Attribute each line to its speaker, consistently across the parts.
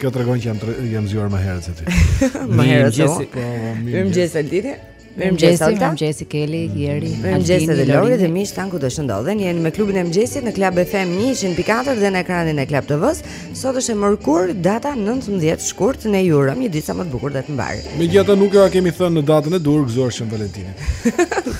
Speaker 1: Kjo tregon që jam, tre, jam zgjuar më herët se ty
Speaker 2: Më herët se unë
Speaker 1: po, po,
Speaker 2: Mirëmëngjes Ilir
Speaker 3: Mirëmëngjes
Speaker 2: Olta
Speaker 3: Mirëmëngjes Keli, Jeri
Speaker 2: Mirëmëngjes edhe Lori dhe miqtë tanë kudo që ndodhen Jeni me klubin e mëngjesit Në Club FM 104 dhe në ekranin e Club TV-së Sot është e mërkurë data 19 shkurt Ne ju urojmë një ditë sa më të bukur dhe të
Speaker 1: mbarë Megjithatë nuk e kemi thënë në datën e duhur Gëzuar Shën Valentinin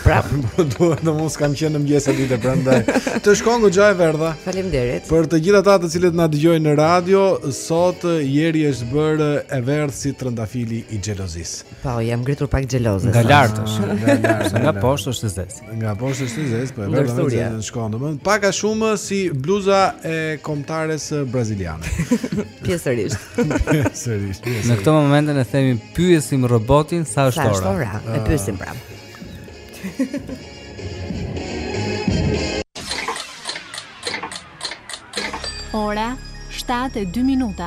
Speaker 2: Prapë.
Speaker 1: Po duhet të mos kam qenë në mëngjes atë ditë prandaj. Të shkon goxha e verdha.
Speaker 2: Faleminderit.
Speaker 1: Për të gjithë ata të cilët na dëgjojnë në radio, sot Jeri është bërë e verdhë si trëndafili i xhelozisë.
Speaker 2: Po, jam ngritur pak xheloze.
Speaker 3: Nga lart është.
Speaker 1: Nga lart,
Speaker 3: nga poshtë është zez.
Speaker 1: Nga poshtë është zez, po e verdha
Speaker 2: me
Speaker 1: të zezën shkon domethënë. Pak a shumë si bluza e kombëtares braziliane.
Speaker 2: Pjesërisht.
Speaker 1: Sërish.
Speaker 3: Në këtë moment ne themi pyesim robotin sa është ora.
Speaker 2: Sa është
Speaker 3: ora?
Speaker 2: E pyesim pra.
Speaker 4: Ora 7:02 minuta.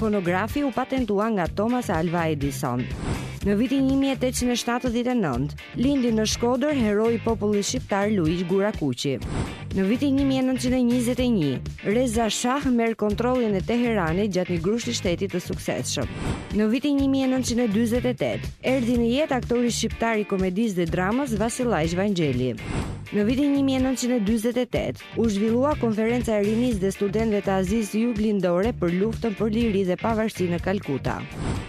Speaker 2: Fonografi u patentua nga Thomas Alva Edison. Në vitin 1879, lindi në Shkodër heroi i popullit shqiptar Luigj Gurakuqi. Në vitin 1921, Reza Shah merr kontrollin e Teheranit gjatë një grushti shteti të suksesshëm. Në vitin 1948, erdhi në jetë aktori shqiptar i komedisë dhe dramës Vasillaq Vangjeli. Në vitin 1948, U zhvillua Konferenca e Rinisë dhe Studentëve të Azisë Juglindore për luftën për liri dhe pavarësi në Kalkuta.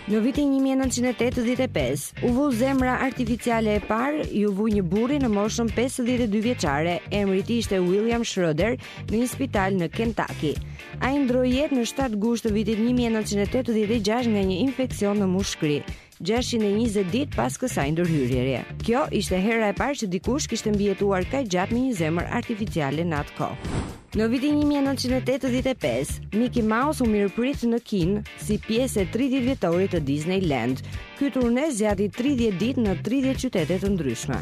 Speaker 2: Në vitin 1985, u vu zemra artificiale e parë, iu vu një burri në moshën 52 vjeçare, emri i tij ishte William Schroeder, në një spital në Kentucky. Ai ndërroi jetë në 7 gusht të vitit 1986 nga një infeksion në mushkëri. gjashtëqind e njëzet ditë pas kësaj ndërhyrjeje. Kjo ishte hera e parë që dikush kishte mbijetuar kaq gjatë me një zemër artificiale në atë kohë. Në vitin një mijë e nëntëqind e tetëdhjetë e pesë, Mickey Mouse u mirëprit në Kinë si pjesë e tridhjetë vjetorit të Disneyland. Ky turne zgjati tridhjetë ditë në tridhjetë qytete të ndryshme.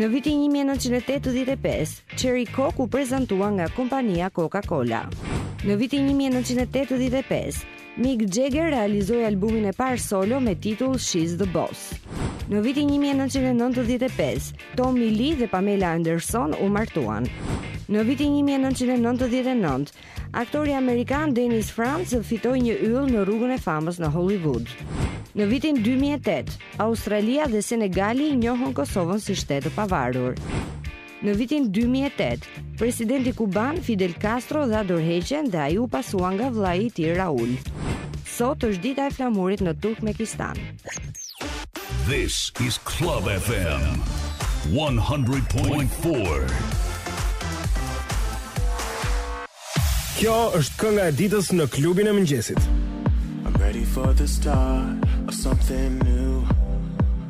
Speaker 2: Në vitin një mijë e nëntëqind e tetëdhjetë e pesë, Cherry Coke u prezantua nga kompania Coca-Cola. Në vitin një mijë e nëntëqind e tetëdhjetë e pesë, Mick Jagger realizoi albumin e parë solo me titull She's the Boss. Në vitin 1995, Tommy Lee dhe Pamela Anderson u martuan. Në vitin 1999, aktori amerikan Dennis Franz fitoi një yll në rrugën e famës në Hollywood. Në vitin 2008, Australia dhe Senegali njohën Kosovën si shtet të pavarur. Në vitin 2008, presidenti kuban Fidel Castro dha dorëheqjen dhe ai u pasua nga vëllai i tij Raul. Sot është dita e flamurit në Turkmenistan.
Speaker 5: This is Club FM 100.4.
Speaker 6: Kjo është kënga e ditës në klubin e mëngjesit.
Speaker 7: I'm ready for the start of something new.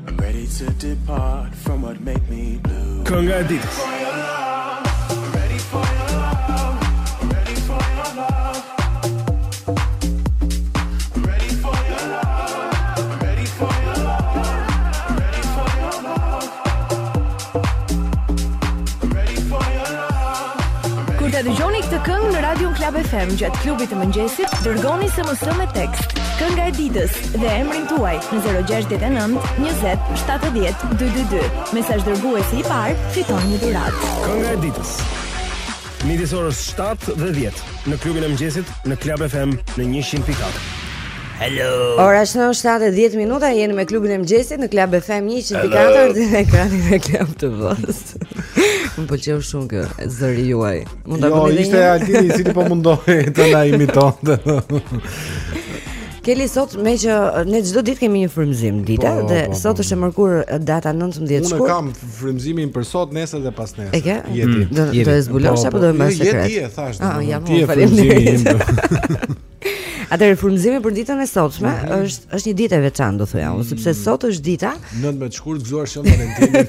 Speaker 7: I'm ready to depart from what made me blue.
Speaker 6: Kënga e ditës.
Speaker 8: Kur ta dëgjoni këtë këngë në Radio Klab FM gjatë klubit të mëngjesit, dërgoni SMS me tekst. Kënga e ditës dhe emrin tuaj në 069 20 70 222. Mesazh dërguesi i parë, fiton një dhuratë.
Speaker 6: Kënga e ditës. Midis orës 7 dhe 10 në klubin e mëngjesit në Klab FM në 100.4.
Speaker 2: Hello. Ora është 7:10 minuta, jeni me klubin e mëngjesit në Club FM 104 dhe në ekranin e Club TV-së. Më pëlqeu shumë ky zëri juaj. Mund ta
Speaker 1: jo,
Speaker 2: bëni edhe një.
Speaker 1: Jo, ishte Altini i cili po mundohej të na imitonte.
Speaker 2: Keli sot meqë ne çdo ditë kemi një frymzim dita
Speaker 1: po,
Speaker 2: dhe
Speaker 1: po, po,
Speaker 2: sot është e mërkur data 19 shkurt.
Speaker 1: Unë kam frymzimin për sot, nesër dhe pasnesër.
Speaker 2: E ke?
Speaker 1: Je
Speaker 2: ti. Mm, do të zbulosh apo do të mbash sekret?
Speaker 1: Je ti, e thashë.
Speaker 2: Ah, jam faleminderit. Atëherë frymëzimi për ditën e sotshme
Speaker 1: mm -hmm.
Speaker 2: është është një ditë e veçantë, do thoja, mm -hmm. sepse sot është dita
Speaker 1: 19 shkurt gëzuar Shën Valentinin.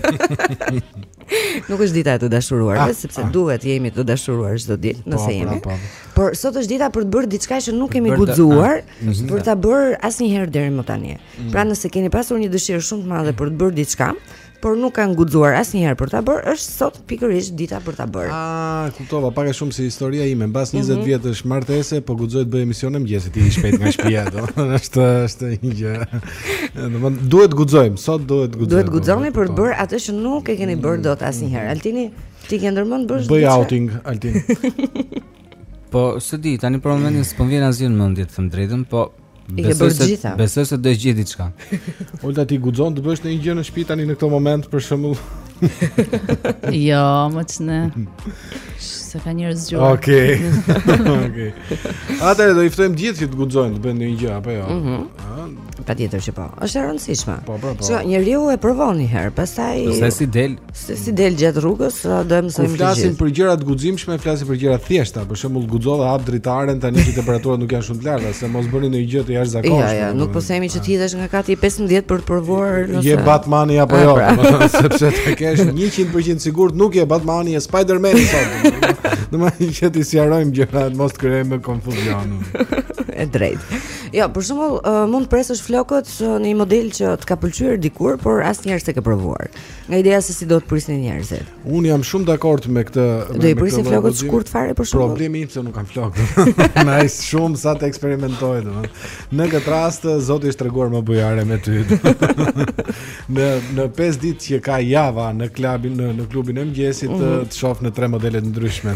Speaker 2: Nuk është dita e të dashuruarve,
Speaker 1: ah,
Speaker 2: sepse
Speaker 1: ah.
Speaker 2: duhet të jemi të dashuruar çdo ditë, po, nëse
Speaker 1: po,
Speaker 2: jemi.
Speaker 1: Po,
Speaker 2: Por sot është dita për të bërë diçka që nuk kemi guxuar,
Speaker 3: ah, mhm.
Speaker 2: për ta bërë asnjëherë deri më tani.
Speaker 1: Mm -hmm.
Speaker 2: Pra nëse keni pasur një dëshirë shumë të madhe për të bërë diçka, por nuk keni guxuar asnjëherë për ta bërë, është sot pikërisht dita për ta bërë.
Speaker 1: Ah, kuptova, pak a shumë si historia ime, mbas 20
Speaker 2: mm -hmm.
Speaker 1: vjetësh martese, po guxoj të bëj emisione mëngjesi t'i shpëtoj nga shtëpia do. është është një gjë. Domthon duhet të guxojmë, sot duhet të guxojmë.
Speaker 2: Duhet të guxoni për të bërë atë që nuk e keni bërë dot asnjëherë. Mhm. Altini, ti ke ndërmend bësh diçka?
Speaker 1: Bëj outing, Altini.
Speaker 3: po, s'e di, tani për momentin s'po vjen asgjë në mendje të them drejtën, po
Speaker 2: I ke bërë gjitha.
Speaker 3: Besoj se do të gjej diçka.
Speaker 1: Olta ti guxon të bësh ndonjë gjë në shtëpi tani në këtë moment për shembull?
Speaker 9: jo, më çne.
Speaker 4: Se ka njerëz zgjuar.
Speaker 6: Okej. Okej. Atëherë do i ftojmë gjithë që të guxojnë të bëjnë ndonjë gjë apo jo?
Speaker 2: Mhm. Mm Patjetër që po. Është e rëndësishme.
Speaker 6: Po, po, po.
Speaker 2: Që njeriu e provon një herë, pastaj
Speaker 3: se si del?
Speaker 2: Se si del gjatë rrugës, do e mësojmë të gjithë.
Speaker 6: Flasim për gjëra të guximshme, flasim për gjëra të thjeshta. Për shembull, guxova hapa dritaren tani që temperaturat nuk janë shumë të larta, se mos bëni ndonjë gjë të jashtëzakonshme.
Speaker 2: Jo, jo, nuk po themi që të hidhesh nga kati 15 për të provuar nëse
Speaker 6: je Batmani apo jo,
Speaker 2: pra.
Speaker 6: domethënë sepse ta kesh 100% të sigurt nuk je Batmani, je Spider-Man sot. Domethënë që t'i sqarojmë gjërat, mos të krijojmë konfuzion.
Speaker 2: E drejtë. Jo, për shembull, mund të presësh flokët në një model që të ka pëlqyer dikur, por asnjëherë s'e ke provuar. Nga ideja se si do të rrinë njerëzit.
Speaker 6: Unë jam shumë dakord me këtë me
Speaker 2: Do i prisni flokët shkurt fare për shembull.
Speaker 6: Problemi im se nuk kam flokë. Nice, shumë sa të eksperimentoj domethënë. Në këtë rast zoti është treguar më bujar me ty. në në 5 ditë që ka java në klubin në në klubin e mëngjesit
Speaker 2: mm
Speaker 6: -hmm. të shoh në tre modele të ndryshme.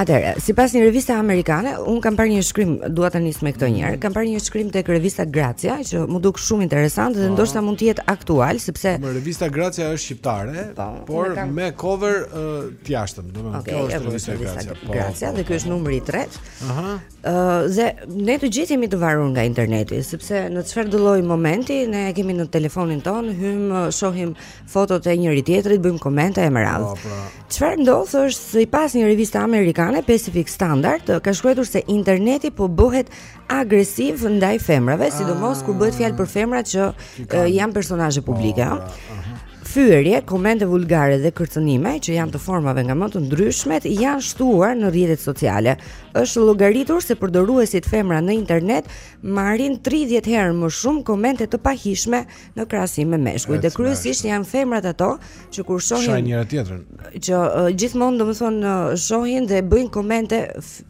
Speaker 2: Atëherë, sipas një reviste amerikane, unë kam parë një shkrim, dua ta nis me këtë një herë. Kam parë një shkrim tek revista Grazia që m'u duk shumë interesant dhe po. ndoshta mund të jetë aktual sepse
Speaker 1: Më revista Grazia është shqiptare, po,
Speaker 2: por kam...
Speaker 1: me cover uh, të jashtëm, domethënë
Speaker 2: okay,
Speaker 1: kjo është revista Grazia. Po,
Speaker 2: Grazia dhe ky është numri i tretë.
Speaker 1: Aha.
Speaker 2: Uh, dhe ne të gjithë jemi të varur nga interneti, sepse në çfarëdo lloj momenti ne e kemi në telefonin tonë, hyjmë shohim fotot e njëri-tjetrit, bëjmë komente e me radhë.
Speaker 1: Po, pra.
Speaker 2: Çfarë ndodh është sipas një reviste amerikane Pacific Standard ka shkruar se interneti po bëhet agresiv ndaj femrave, ah. sidomos kur bëhet fjalë për femra që uh, janë personazhe publike. Po, pra, fyerje, komente vulgare dhe kërcënime që janë të formave nga më të ndryshmet janë shtuar në rrjetet sociale. është llogaritur se përdoruesit femra në internet marrin 30 herë më shumë komente të pahijshme në krahasim me meshkujt. Dhe kryesisht janë femrat ato që kur
Speaker 1: shohin
Speaker 2: shohin
Speaker 1: njëra-tjetrën.
Speaker 2: Që uh, gjithmonë domethënë uh, shohin dhe bëjnë komente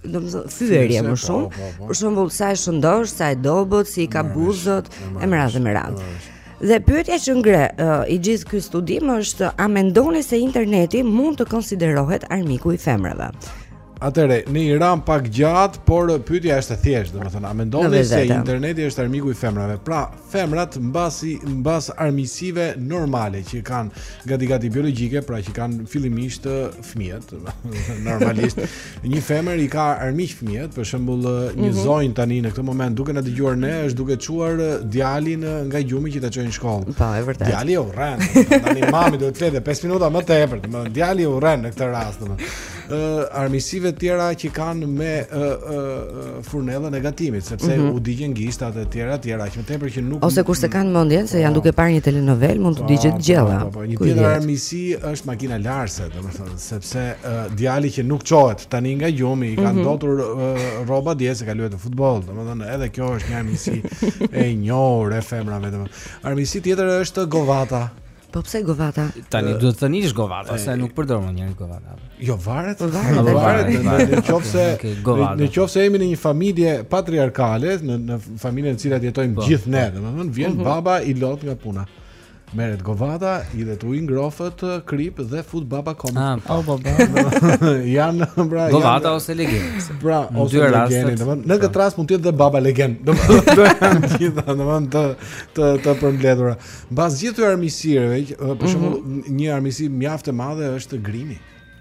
Speaker 2: domethënë fyerje më
Speaker 1: po,
Speaker 2: shumë.
Speaker 1: Po, po.
Speaker 2: Për shembull sa e shëndoshë, sa e dobët, si i ka buzët, e me radhë me radhë. Dhe pyetja që ngre uh, i gjithë ky studim është a mendoni se interneti mund të konsiderohet armiku i femrave?
Speaker 1: Atëre, ne i ramë pak gjatë, por pyetja është e thjeshtë, domethënë, a mendoni se interneti është armiku i femrave? Pra, femrat mbasi mbas armiqësive normale që kanë gati gati biologjike, pra që kanë fillimisht fëmijët, normalisht. një femër i ka armiq fëmijët, për shembull, një
Speaker 2: mm -hmm.
Speaker 1: zonjë tani në këtë moment duke na dëgjuar ne, është duke çuar djalin nga gjumi që ta çojë në shkollë.
Speaker 2: Po, e vërtetë.
Speaker 1: Djalin e urren. Tani mami do të flinte 5 minuta më tepër, domethënë djalin e urren në këtë rast, domethënë. ë armiqësive të tjera që kanë me ë ë furnellën e gatimit, sepse
Speaker 2: mm -hmm.
Speaker 1: u digjen gishtat e tjera të tjera, që tepër që nuk
Speaker 2: Ose kur s'e kanë mendjen se janë po. duke parë një telenovelë, mund t'u po, digjet po, gjella.
Speaker 1: Po, po, një tjetër armiqësi është makina larëse, domethënë, sepse uh, djali që nuk çohet tani nga gjumi, i
Speaker 2: ka
Speaker 1: ndotur mm -hmm. rrobat dje se ka luajtur futboll, domethënë, edhe kjo është një armiqësi e njohur e femrave, domethënë. Armiqësi tjetër është govata.
Speaker 2: Po pse govata?
Speaker 3: Tani
Speaker 1: eh,
Speaker 3: duhet të themi govata, se eh, nuk përdor më njeri govata.
Speaker 1: Jo varet, po
Speaker 2: varet,
Speaker 1: po
Speaker 3: varet.
Speaker 1: Në qoftë se në qoftë se jemi në një familje patriarkale, në në familjen e cila jetojmë
Speaker 3: po,
Speaker 1: gjithë ne, po. domethënë vjen
Speaker 2: mhm.
Speaker 1: baba i lodhur nga puna. Merret govata, i hedh ujë të ngrohtë eh, kripë dhe fut baba këmbët.
Speaker 3: Ah, po, po, po.
Speaker 1: Jan, pra,
Speaker 3: Govata ose legen.
Speaker 1: Pra, ose legen, domethënë në këtë rast mund të jetë dhe baba legend. Domethënë, gjithë, domethënë të të të përmbledhura. Mbas gjithë këtyre armiqësive, për mhm. shembull, mm -hmm. një armiqësi mjaft e madhe është grimi.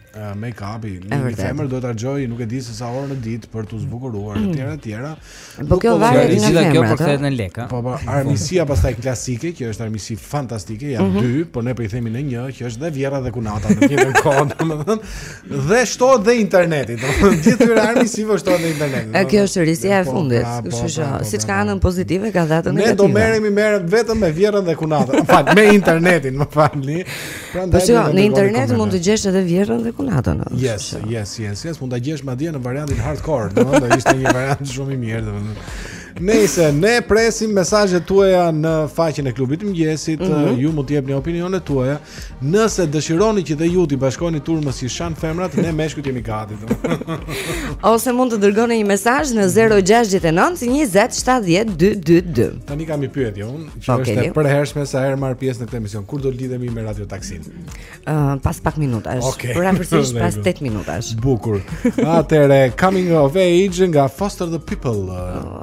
Speaker 1: Uh, make-upi, një femër duhet të harxhojë, nuk e di se sa orë në ditë për t'u zbukuruar etj mm. etj.
Speaker 2: Po kjo varet nga
Speaker 3: femra. Kjo
Speaker 2: përkthehet
Speaker 3: në lekë.
Speaker 1: Po po, armiqësia pastaj klasike, që është armiqësi fantastike, janë
Speaker 2: mm -hmm.
Speaker 1: dy, por ne po i themi në një, që është dhe vjehrra dhe kunata në një kohë, domethënë. Dhe shtohet dhe interneti, domethënë gjithë këto armiqësi po shtohen në internet.
Speaker 2: E kjo është risia e
Speaker 1: po,
Speaker 2: fundit,
Speaker 1: pra,
Speaker 2: kështu po, që
Speaker 1: pra, po,
Speaker 2: siç ka anën pozitive ka dhe
Speaker 1: anën
Speaker 2: negative.
Speaker 1: Ne do merremi me vetëm me vjehrrën dhe kunatën. Fal, me internetin, më falni. Prandaj po shiko,
Speaker 2: në internet mund të gjesh edhe vjehrrën dhe kunatën.
Speaker 1: Yes, yes, yes, yes, mund ta gjesh madje në variantin hardcore, domethënë ishte një variant shumë i mirë domethënë. Nejse ne presim mesazhet tuaja në faqen e klubit të mëngjesit,
Speaker 2: mm -hmm.
Speaker 1: ju mund të jepni opinionet tuaja. Nëse dëshironi që dhe ju t'i bashkoheni turmës që shan femrat, ne meshkujt jemi gati.
Speaker 2: Ose mund të dërgoni një mesazh në 069 20 70 222.
Speaker 1: Tani kam një pyetje unë, që
Speaker 2: okay,
Speaker 1: është e përhershme sa herë marr pjesë në këtë emision. Kur do lidhemi me Radio Taksin?
Speaker 2: Ëh, uh, pas pak minutash.
Speaker 1: Okay.
Speaker 2: Pra afërsisht
Speaker 1: pas
Speaker 2: 8 minutash.
Speaker 1: Bukur. Atëherë Coming of Age nga Foster the People. Uh,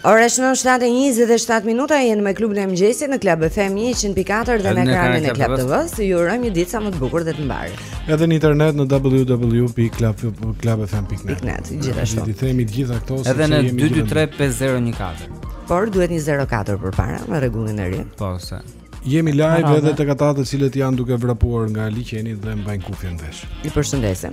Speaker 2: Ora është 7:27 minuta jemi me klubin e mëngjesit në Club FM 104 dhe në ekranin e Club TV. Ju urojmë një ditë sa më të bukur dhe të mbarë.
Speaker 1: Edhe në internet në www.clubfm.net.
Speaker 2: Gjithashtu.
Speaker 1: Ju themi të gjitha këto
Speaker 3: se
Speaker 1: jemi. Edhe në
Speaker 3: 2235014.
Speaker 2: Por duhet një 04 përpara me rregullin e ri.
Speaker 3: Po se.
Speaker 1: Jemi live edhe tek ata të cilët janë duke vrapuar nga liqeni dhe mbajnë kufje në vesh. Ju përshëndesim.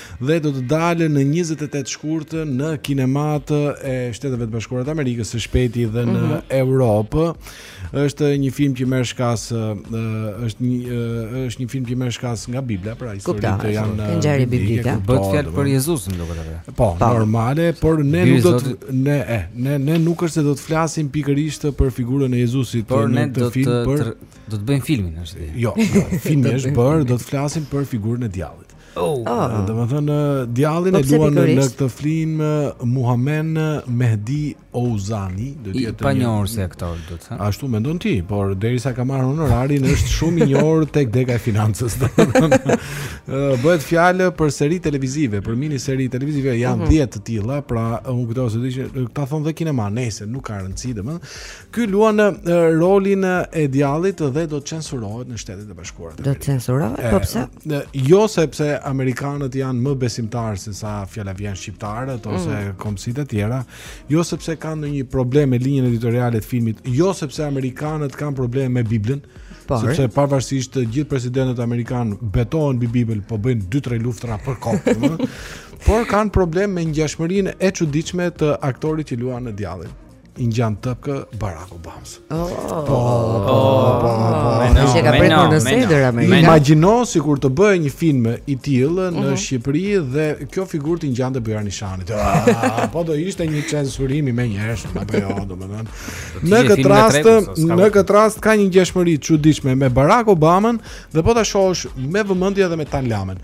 Speaker 1: Dhe do të dalë në njëzet e tetë shkurt në kinematë e Shteteve të Bashkuara të Amerikës, së shpejti dhe në
Speaker 2: mhm.
Speaker 1: Europë. Është një film që merr shkas është një është një film që merr shkas nga Bibla, pra historitë
Speaker 2: që
Speaker 1: janë
Speaker 2: ngjarje biblike.
Speaker 3: Bëhet fjalë për Jezusin domethënë.
Speaker 1: Po, normale, por ne nuk do të ne e, ne ne nuk është se do të flasim pikërisht për figurën e Jezusit,
Speaker 3: por
Speaker 1: në këtë film
Speaker 3: por do të bëjmë filmin, është.
Speaker 1: Jo, jo filmi është bërë, do të flasim për figurën e djallit.
Speaker 3: Oh,
Speaker 1: oh. domethënë djallin
Speaker 2: po
Speaker 1: e luan në,
Speaker 2: në
Speaker 1: këtë film Muhammed Mehdi Ouazanni, do të jetë i
Speaker 3: panjohur si aktor, domethënë.
Speaker 1: Ashtu mendon ti, por derisa ka marrë honorarin është shumë i njohur tek dega e financës. Bëhet fjalë për seri televizive, për mini seri televizive janë 10 mhm. të tilla, pra unë kujtova se diçka, ta thonë dhe kinema, nejse nuk ka rëndësi, domethënë, Ky luan rolin e djallit dhe do të censurohet në Shtetet e Bashkuara të Amerikës.
Speaker 2: Do të censurohet, po pse?
Speaker 1: Jo sepse amerikanët janë më besimtarë se sa fjala vjen shqiptarët mm. ose
Speaker 2: mm.
Speaker 1: kombësitë e tjera, jo sepse kanë ndonjë problem me linjën editoriale të filmit, jo sepse amerikanët kanë problem me Biblën. Sepse pavarësisht të gjithë presidentët amerikanë betohen mbi Bibël, po bëjnë 2-3 luftëra për kokë, domethënë, por kanë problem me ngjashmërinë e çuditshme të aktorit që luan djallin. i ngjan tëpkë Barack Obamës.
Speaker 2: Oh, oh, oh,
Speaker 1: po, po, po, po,
Speaker 2: po. Ne që ka prekur në sedër Amerikën.
Speaker 1: Imagjino sikur të bëhej një film i tillë në
Speaker 2: mhm.
Speaker 1: Shqipëri dhe kjo figurë t'i ngjante Bujar Nishanit. Ah, po do ishte një censurim i menjëhershëm, apo jo, domethënë. Në këtë rast, në këtë rast ka një ngjashmëri të çuditshme me Barack Obamën dhe po ta shohësh me vëmendje
Speaker 2: edhe
Speaker 10: me Tan Lamën.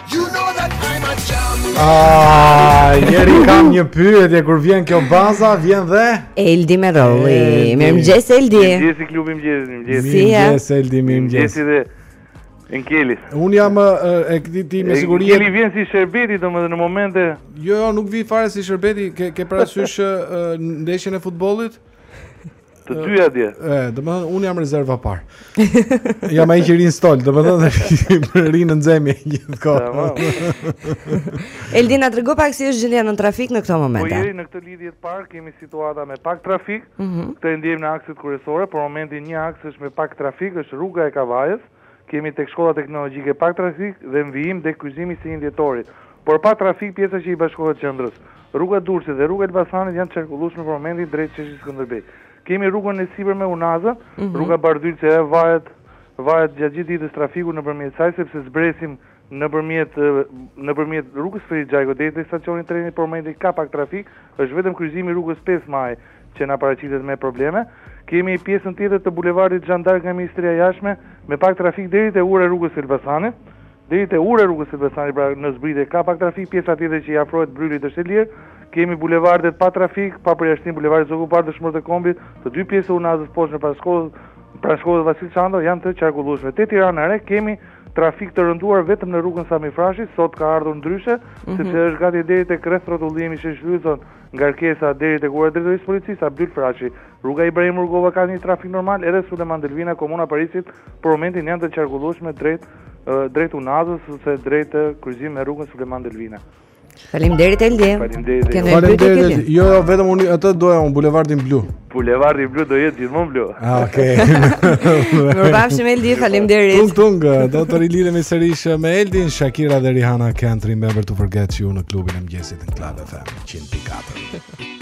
Speaker 6: Ah, Jeri kam një pyetje kur vjen kjo baza, vjen dhe
Speaker 2: Eldi me Rolli. Mirëmëngjes Eldi.
Speaker 9: Mirëmëngjes Klubi i Mëngjesit, mirëmëngjes.
Speaker 6: Mirëmëngjes Eldi, mirëmëngjes.
Speaker 9: Mirëmëngjes dhe Enkelit.
Speaker 6: Unë jam, e ke ti, ti me siguri.
Speaker 9: Enkeli vjen si sherbeti domethënë në momente.
Speaker 6: Jo, jo, nuk vij fare si sherbeti, e ke parasysh ndeshjen e futbollit?
Speaker 9: Të dyja dje.
Speaker 6: Ë, domethënë unë jam rezerva e parë. jam ai që rri në stol, domethënë rri në nxemje gjithë kohën.
Speaker 2: Eldi, na trego pak si është gjendja në trafik në këtë
Speaker 9: moment.
Speaker 2: Po
Speaker 9: Jeri në këtë lidhje të parë kemi situatë me pak trafik.
Speaker 2: Mm -hmm.
Speaker 9: Këtë e ndjejmë në akset kryesore, për momentin një aks është me pak trafik, është rruga e Kavajës. Kemi tek shkolla teknologjike pak trafik dhe në vijim tek kryqëzimi i 21 Dhjetorit, por pa trafik pjesa që i bashkohet qendrës. Rruga e Durrësit dhe rruga e Elbasanit janë të qarkullueshme për momentin drejt sheshit Skënderbej. Kemi rrugën e sipërme, Unazën, rruga Bardhyl që ajo varet varet gjatë gjithë ditës trafiku nëpërmjet saj sepse zbresim Nëpërmjet nëpërmjet rrugës Ferit Xhajko deri te stacioni i trenit për momentin ka pak trafik, është vetëm kryqëzimi i rrugës pesë Maj që na paraqitet me probleme. Kemi pjesën tjetër të bulevardit Jeanne d'Arc nga Ministria e Jashtme me pak trafik deri te ura e rrugës Elbasanit, deri te ura e rrugës Elbasanit pra në zbritje ka pak trafik, pjesa tjetër që i afrohet Brylit është e lirë. Kemi bulevardet pa trafik, pa përjashtim bulevardi Zogu i Parë, Dëshmorët e Kombit, të dy pjesët e Unazës së poshtme pranë shkollës, pranë shkollës Vasil Shanto janë të qarkullueshme. Te Tirana e Re kemi Trafik të rënduar vetëm në rrugën Sami Frashëri, sot ka ardhur ndryshe,
Speaker 2: mm -hmm.
Speaker 9: sepse është gati deri tek rrethrrotullimi Sheshi Uillson, ngarkesa deri tek ura e drejtorisë së policisë, Abdyl Frashëri. Rruga Ibrahim Rugova ka një trafik normal edhe Sulejman Delvina, Komuna e Parisit, për momentin janë të qarkullueshme drejt drejt Unazës ose drejt kryqëzimit me rrugën Sulejman Delvina.
Speaker 2: Faleminderit Eldi.
Speaker 9: Faleminderit.
Speaker 6: Faleminderit. Jo, jo, vetëm unë atë doja unë Bulevardin Blu.
Speaker 9: Bulevardi Blu do jetë gjithmonë blu.
Speaker 6: Ah, okej.
Speaker 2: Mirupafshim Eldi, faleminderit.
Speaker 6: Tung tung, do të rilidhemi sërish me Eldin, Shakira dhe Rihanna Can't Remember to Forget You në klubin e mëngjesit në Club FM
Speaker 2: 104.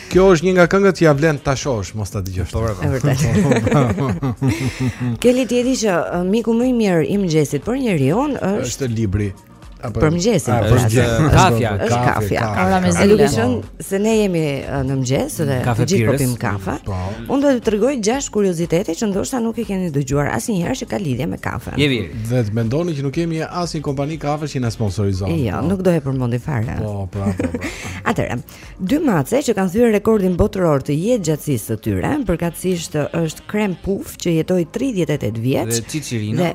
Speaker 1: Kjo është një nga këngët që ja vlen ta shohësh, mos ta dëgjosh. Po,
Speaker 2: po, po. Është vërtet. Keli di ti që miku më i mirë i mëngjesit për njeriun është
Speaker 1: është libri. Apo
Speaker 2: për mëngjesin.
Speaker 1: Për mëngjesin.
Speaker 3: Kafja,
Speaker 2: është kafja.
Speaker 4: Ora me zile.
Speaker 2: Duke qenë se ne jemi në mëngjes dhe të gjithë po pim kafe.
Speaker 1: Po.
Speaker 2: Unë do të tregoj gjashtë kuriozitete që ndoshta nuk i keni dëgjuar asnjëherë që ka lidhje me kafen.
Speaker 3: Je mirë.
Speaker 1: Dhe të mendoni që nuk kemi asnjë kompani kafe që na sponsorizon.
Speaker 2: Jo, nuk do e përmendim fare.
Speaker 1: Po, po, po.
Speaker 2: Atëherë, Dy mace që kanë thyer rekordin botëror të jetëgjatësisë së tyre, përkatësisht është Krim Puff që jetoi 38 vjeç
Speaker 3: dhe Çiçirina.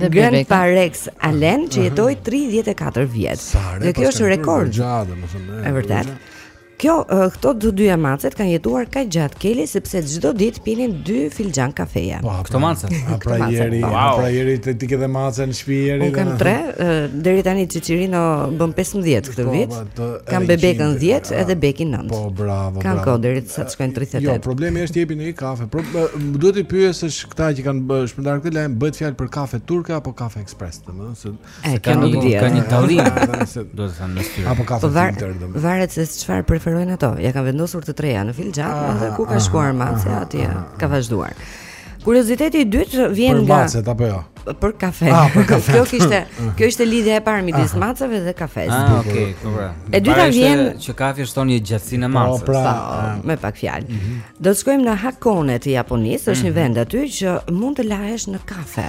Speaker 2: Dhe
Speaker 4: Grandpa
Speaker 2: Rex Allen që jetoi 34 vjeç. Dhe kjo është rekord.
Speaker 1: Gjatë, domethënë.
Speaker 2: Është vërtet. Kjo këto të dyja macet kanë jetuar kaq gjatë Keli sepse çdo ditë pinin dy filxhan kafeja.
Speaker 1: Po,
Speaker 3: këto mace.
Speaker 1: A pra Jeri,
Speaker 2: po.
Speaker 1: a pra Jeri ti ke dhe mace në shtëpi Jeri.
Speaker 2: Unë kam tre, deri tani Çiçirino bën 15 këtë vit. Kam Bebekën 10 edhe Bekin 9.
Speaker 1: Po bravo.
Speaker 2: Kanë kohë deri sa të shkojnë 38.
Speaker 1: Jo, problemi është i jepni një kafe. Po, duhet të pyesësh këta që kanë bërë shpërndarë këtë lajm, bëhet fjalë për kafe turke apo kafe ekspres, domethënë se
Speaker 3: ka një
Speaker 2: ide,
Speaker 3: ka një dallim. Domethënë mes tyre.
Speaker 1: Apo kafe
Speaker 2: me
Speaker 1: filtër domethënë.
Speaker 2: Varet se çfarë preferojnë ato. Ia kanë vendosur të treja në filxhan, edhe ku ka shkuar
Speaker 1: macja
Speaker 2: atje, ka vazhduar. Kurioziteti i dytë vjen nga Për
Speaker 1: macet apo jo?
Speaker 2: Për kafe.
Speaker 1: Ah, për kafe.
Speaker 2: kjo kishte, kjo ishte lidhja e parë midis macave dhe kafes.
Speaker 3: Ah, okay, po pra.
Speaker 2: E dyta vjen
Speaker 3: që kafja shton jetëgjatësinë e
Speaker 1: po,
Speaker 3: macës.
Speaker 2: Po, pra, me pak fjalë. Mm -hmm. Do të shkojmë në Hakone të Japonisë, është mm -hmm. një mhm. vend aty që mund të lahesh në kafe.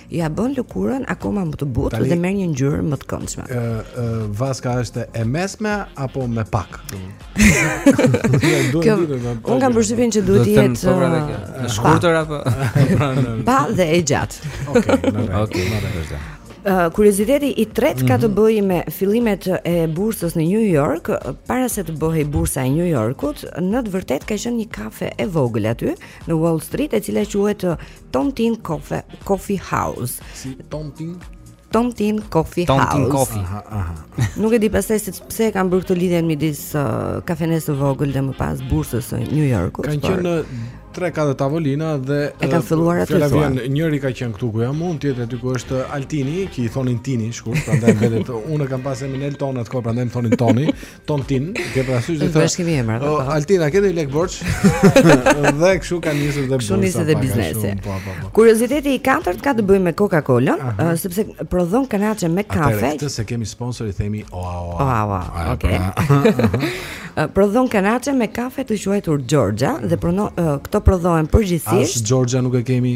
Speaker 2: E bën lëkurën akoma më të butë
Speaker 1: Tani,
Speaker 2: dhe merr një ngjyrë më të këndshme.
Speaker 1: Ë ë vaska është e mesme apo me pak?
Speaker 2: Kjo unë kam përshtypjen që duhet të jetë
Speaker 3: e shkurtër apo
Speaker 2: pa dhe e gjatë.
Speaker 1: Okej, më vjen.
Speaker 3: Okej, më vjen.
Speaker 2: Uh, kurioziteti i tretë mm -hmm. ka të mhm. bëjë me fillimet e bursës në New York, para se të bëhej bursa e New Yorkut, në të vërtetë ka qenë një kafe e vogël aty në Wall Street, e cila quhet Tontine Coffee, Coffee House.
Speaker 1: Si
Speaker 2: Tontin? Tontine Coffee
Speaker 3: Ton
Speaker 2: House.
Speaker 3: Tontine Coffee.
Speaker 1: Aha, aha.
Speaker 2: Nuk e di pastaj se pse e kanë bërë këtë lidhje midis uh, kafenesë së vogël dhe më pas bursës së New Yorkut.
Speaker 1: Kanë qenë nja tre katër tavolina dhe
Speaker 2: e kanë
Speaker 1: uh,
Speaker 2: filluar aty.
Speaker 1: Fjala vjen, njëri ka qenë këtu ku jam unë, tjetri aty ku është Altini, që i thonin Tini, shkurt, prandaj mbetet. Unë kam pasë emrin Elton atë kohë, prandaj më thonin Toni. Tontin, ke parasysh
Speaker 2: është bashkim emrash.
Speaker 1: O
Speaker 2: Altin,
Speaker 1: a ke një lek borxh? dhe kështu ka nisur dhe bursa.
Speaker 2: Kështu nisi dhe biznesi.
Speaker 1: Po, po, po.
Speaker 2: Kurioziteti i katërt ka të bëjë me Coca-Cola, uh, sepse prodhon kanaçe me kafe.
Speaker 1: Atëre, këtë s'e kemi sponsor i themi Oa Oa.
Speaker 2: Oa Oa. Okej.
Speaker 1: Pra.
Speaker 2: Prodhon kanaçe me kafe të quajtur Georgia dhe prodhon uh, këto prodhohen
Speaker 1: përgjithësisht.
Speaker 2: As
Speaker 1: Georgia nuk e kemi,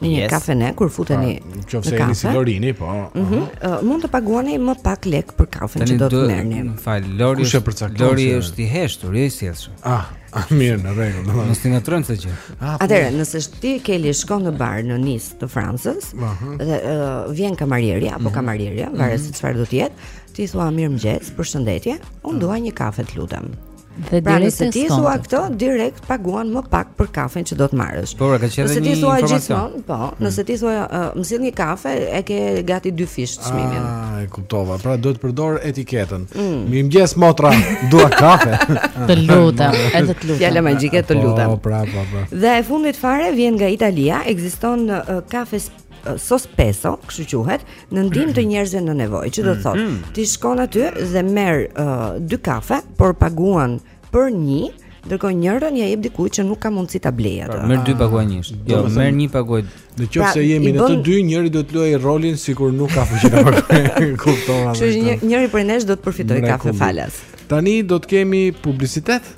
Speaker 2: Në një
Speaker 3: yes.
Speaker 2: kafene, kur futeni
Speaker 1: pra,
Speaker 2: në kafe.
Speaker 1: Nëse jeni si Lorini, po.
Speaker 2: Mm -hmm. uh, mund të paguani më pak lek për kafen që do të merni.
Speaker 3: Më fal, Lori.
Speaker 1: Kush e përcakton?
Speaker 3: Lori është i heshtur, jo i sjellshëm.
Speaker 1: Ah, ah, mirë, në rregull, domethënë.
Speaker 3: Mos t'i ngatërrojmë këtë gjë.
Speaker 1: Ah, po.
Speaker 2: Atëherë, nëse ti Keli shkon në bar në Nis të Francës, uh -huh. dhe uh, vjen kamarieri apo uh mhm. -huh. kamarierja, varet uh mhm. -huh. se çfarë do të jetë, ti thua mirëmëngjes, përshëndetje, unë uh -huh. dua një kafe të lutem.
Speaker 4: Dhe
Speaker 2: pra, nëse ti thua këto, direkt paguan më pak për kafen që do të marrësh.
Speaker 3: Po, pra, ka qenë
Speaker 2: një
Speaker 3: informacion.
Speaker 2: Nëse
Speaker 3: ti
Speaker 2: thua gjithmonë, po, hmm. nëse ti thua uh, më sjell një kafe, e ke gati dyfish çmimin.
Speaker 1: Ah, e kuptova. Pra, duhet të përdorësh etiketën. Mm. Mirëmëngjes motra, dua kafe.
Speaker 4: të lutem, edhe të lutem.
Speaker 2: Fjala magjike të po, lutem.
Speaker 1: Po, pra, po, po.
Speaker 2: Dhe e fundit fare vjen nga Italia, ekziston uh, kafe sospeso, kështu quhet, në ndihmë të njerëzve në nevojë, që do të thotë, mm-hmm. ti shkon aty dhe merr uh, dy kafe, por paguan për një, ndërkohë njërën ja jep dikujt që nuk ka mundësi ta blejë atë.
Speaker 3: Merr dy paguaj një.
Speaker 1: Jo,
Speaker 3: merr një paguaj.
Speaker 1: Në qoftë
Speaker 2: pra,
Speaker 1: se jemi ne të dy, njëri do të luajë rolin sikur nuk ka fuqi ta paguajë. Kuptova.
Speaker 2: Që njëri prej nesh do të përfitojë kafe falas.
Speaker 1: Tani do të kemi publicitet.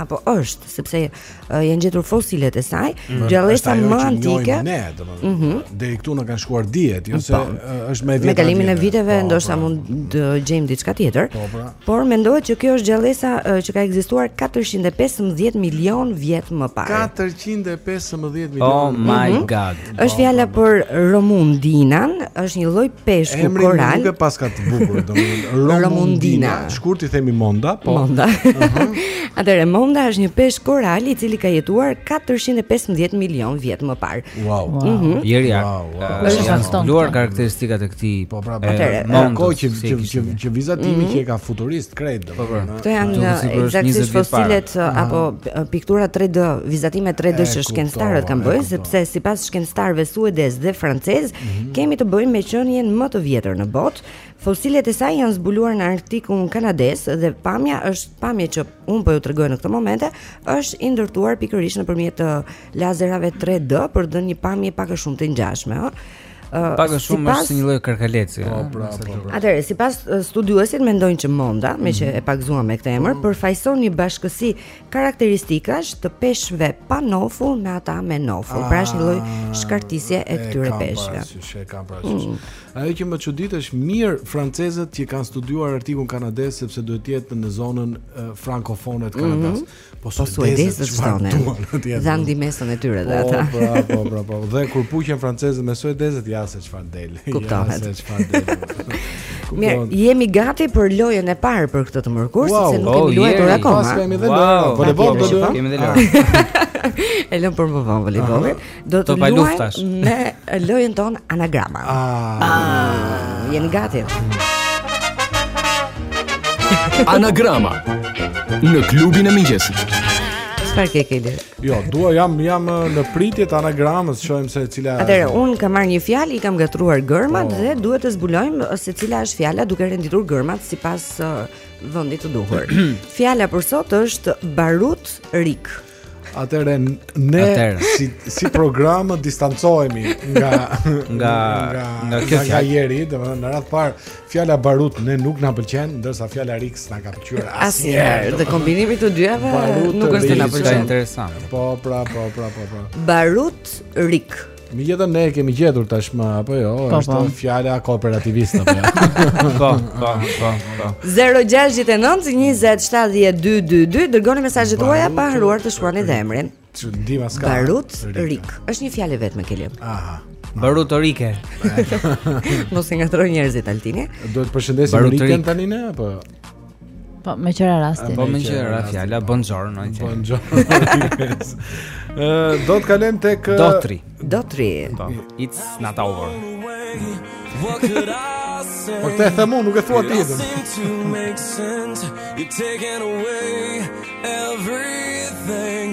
Speaker 2: apo është sepse uh, janë gjetur fosilet e saj,
Speaker 1: mm. gjallesa
Speaker 2: më antike.
Speaker 1: Ne, domethënë,
Speaker 2: mm -hmm.
Speaker 1: deri këtu na kanë shkuar dijet, jo se uh, është më e vjetër.
Speaker 2: Me kalimin e viteve
Speaker 1: po,
Speaker 2: ndoshta
Speaker 1: pra.
Speaker 2: mund të gjejmë diçka tjetër.
Speaker 1: Po, pra.
Speaker 2: Por mendohet që kjo është gjallesa uh, që ka ekzistuar 415 milion vjet më parë.
Speaker 1: 415 milion.
Speaker 3: Oh my
Speaker 2: mm -hmm.
Speaker 3: god.
Speaker 2: Është fjala për Romundinën, është një lloj peshku
Speaker 1: Emri
Speaker 2: koral.
Speaker 1: Emri nuk e paska të bukur, domethënë Romundina. Shkurt i themi Monda, po.
Speaker 2: Monda. Uh -huh. Atëre Monda është një peshk koral i cili ka jetuar 415 milion vjet më parë.
Speaker 1: Wow.
Speaker 2: Mhm. Wow.
Speaker 3: Mm Jeri,
Speaker 1: wow, wow.
Speaker 2: është
Speaker 3: janë zbuluar karakteristikat e këtij. Po
Speaker 1: pra,
Speaker 2: pra.
Speaker 1: Atëre, kohë që që që, që vizatimi
Speaker 2: mm -hmm.
Speaker 1: që e ka futurist krejt, Po po.
Speaker 2: Këto janë ekzaktësisht fosilet apo piktura 3D, vizatime 3D që shkencëtarët kanë bërë, sepse sipas shkencëtarëve suedezë dhe francezë, mhm. kemi të bëjmë me qenien më të vjetër në botë. Fosilet e saj janë zbuluar në Arktikun kanadez dhe pamja është pamje që unë po ju tregoj në këto momente, është i ndërtuar pikërisht nëpërmjet uh, lazerave 3D për të dhënë një pamje pak a shumë të ngjashme, ëh. Uh,
Speaker 3: Pak a shumë
Speaker 2: sipas...
Speaker 3: është një lloj karkaleci.
Speaker 1: Po, pra, po,
Speaker 3: pra.
Speaker 2: Atëherë, sipas studiuesit mendojnë që Monda, mm -hmm. meqë mhm. e pagëzuam me këtë emër, mm -hmm. përfaqëson një bashkësi karakteristikash të peshqve pa nofull me ata me nofull. Ah, pra është një lloj ah, shkartisje e këtyre peshqve.
Speaker 1: E kam parasysh.
Speaker 2: Mm.
Speaker 1: Ajo që më çudit është mirë francezët që kanë studiuar Arktikun kanadez sepse duhet të jetë në zonën uh, frankofone të Kanadasë.
Speaker 2: Mm -hmm.
Speaker 1: Po,
Speaker 2: po suedezët
Speaker 1: çfarë duan atje?
Speaker 2: Dhanë ndihmesën e tyre dhe ata.
Speaker 1: Po, po, po, po, po. Dhe kur puqen francezët me suedezët, ja se çfarë del.
Speaker 2: Kuptohet.
Speaker 1: Ja se çfarë del.
Speaker 2: Mirë, jemi gati për lojën e parë për këtë të
Speaker 1: mërkurë,
Speaker 2: sepse nuk kemi oh,
Speaker 1: luajtur
Speaker 2: akoma.
Speaker 1: Po kemi dhe lojë. Voleybol do të
Speaker 3: kemi dhe lojë. Ah.
Speaker 2: e lëmë për më vonë voleybolin. Do të luajmë me lojën tonë anagrama. Ah, ah jeni gati.
Speaker 11: Anagrama në klubin e mëngjesit.
Speaker 2: Çfarë ke Kedi?
Speaker 1: Jo, dua jam jam në pritje të anagramës, shohim se cila.
Speaker 2: Atëherë unë kam marrë një fjalë, i kam ngatërruar gërmat oh. dhe duhet të zbulojmë se cila është fjala duke renditur gërmat sipas uh, vendit të duhur. fjala për sot është barut rik.
Speaker 1: Atëherë ne
Speaker 3: Atere.
Speaker 1: si si program distancohemi nga
Speaker 3: nga nga nga kjo
Speaker 1: nga Jeri, domethënë në radhë të parë fjala barut ne nuk na pëlqen, ndërsa fjala rik s'na ka pëlqyer
Speaker 2: asnjëherë. Dhe kombinimi të
Speaker 1: dyjave
Speaker 2: nuk është na pëlqen.
Speaker 3: Është interesant.
Speaker 1: Po, pra, po, pra, po, pra.
Speaker 2: Barut rik.
Speaker 1: Megjithëse ne e kemi gjetur tashmë apo jo?
Speaker 4: Po,
Speaker 1: është
Speaker 4: po.
Speaker 1: fjala kooperativiste apo jo?
Speaker 3: Po, po, po, po.
Speaker 2: 0692070222 dërgoni mesazhet tuaja pa harruar të shkruani dhe emrin.
Speaker 1: Çudi, po s'ka.
Speaker 2: Barut Rik. Është një fjalë vetëm Enkelim.
Speaker 1: Aha.
Speaker 3: Barut Rike.
Speaker 2: Mos i ngatërro njerëzit Altin.
Speaker 1: Duhet të përshëndesim Rikën tani ne apo?
Speaker 4: Po, meqë ra rasti.
Speaker 3: Po, meqë ra fjala, buongiorno, në që.
Speaker 1: Buongiorno, Do të kalojmë tek...
Speaker 3: Daughtry.
Speaker 2: Daughtry.
Speaker 3: Po, it's not over.
Speaker 12: What could I say?
Speaker 1: Po, ta them unë, nuk e thua ti
Speaker 12: edhe. You're taking away everything.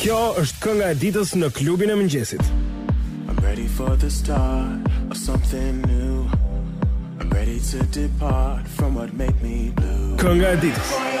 Speaker 6: Kjo është kënga e ditës në klubin e mëngjesit.
Speaker 7: I'm ready for the start of something new. I'm ready to depart from what made me blue.
Speaker 6: Kënga e ditës.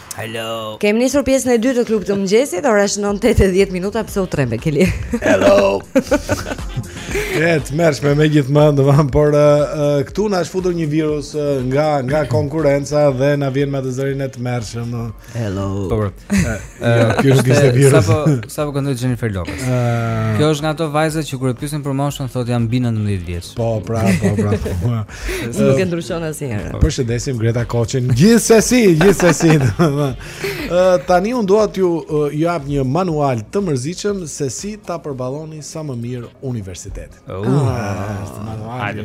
Speaker 3: Hello.
Speaker 2: Kemi nisur pjesën e dytë të klubit të mëngjesit, ora është 9:10 minuta, pse u trembe Keli?
Speaker 1: Hello. E tmerrshme me gjithë mend, domethënë por uh, këtu na është futur një virus uh, nga nga konkurrenca dhe na vjen me atë zërin e tmerrshëm.
Speaker 3: Hello. Po. Uh,
Speaker 1: jo, ky është gjithë virus.
Speaker 3: Sapo sapo këndoi Jennifer Lopez.
Speaker 1: Uh,
Speaker 3: Kjo është nga ato vajzat që kur e pyesin për moshën thotë jam mbi 19 vjeç.
Speaker 1: Po, pra, po, pra.
Speaker 2: Nuk e ndryshon asnjëherë.
Speaker 1: Përshëndesim Greta Koçin. Gjithsesi, gjithsesi. Ë tani unë dua t'ju uh, jap një manual të mërzitshëm se si ta përballoni sa më mirë universitetin.
Speaker 3: Uh,
Speaker 1: ah, manual.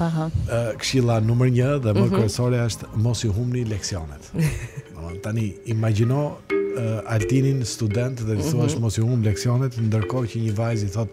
Speaker 4: Aha.
Speaker 1: Uh, këshilla numër 1 dhe më
Speaker 4: mhm.
Speaker 1: kryesore është mos i humbni leksionet. Domethënë tani imagjino uh, Altinin student dhe i thua
Speaker 4: mm -hmm.
Speaker 1: mos i humb leksionet ndërkohë që një vajzë i thotë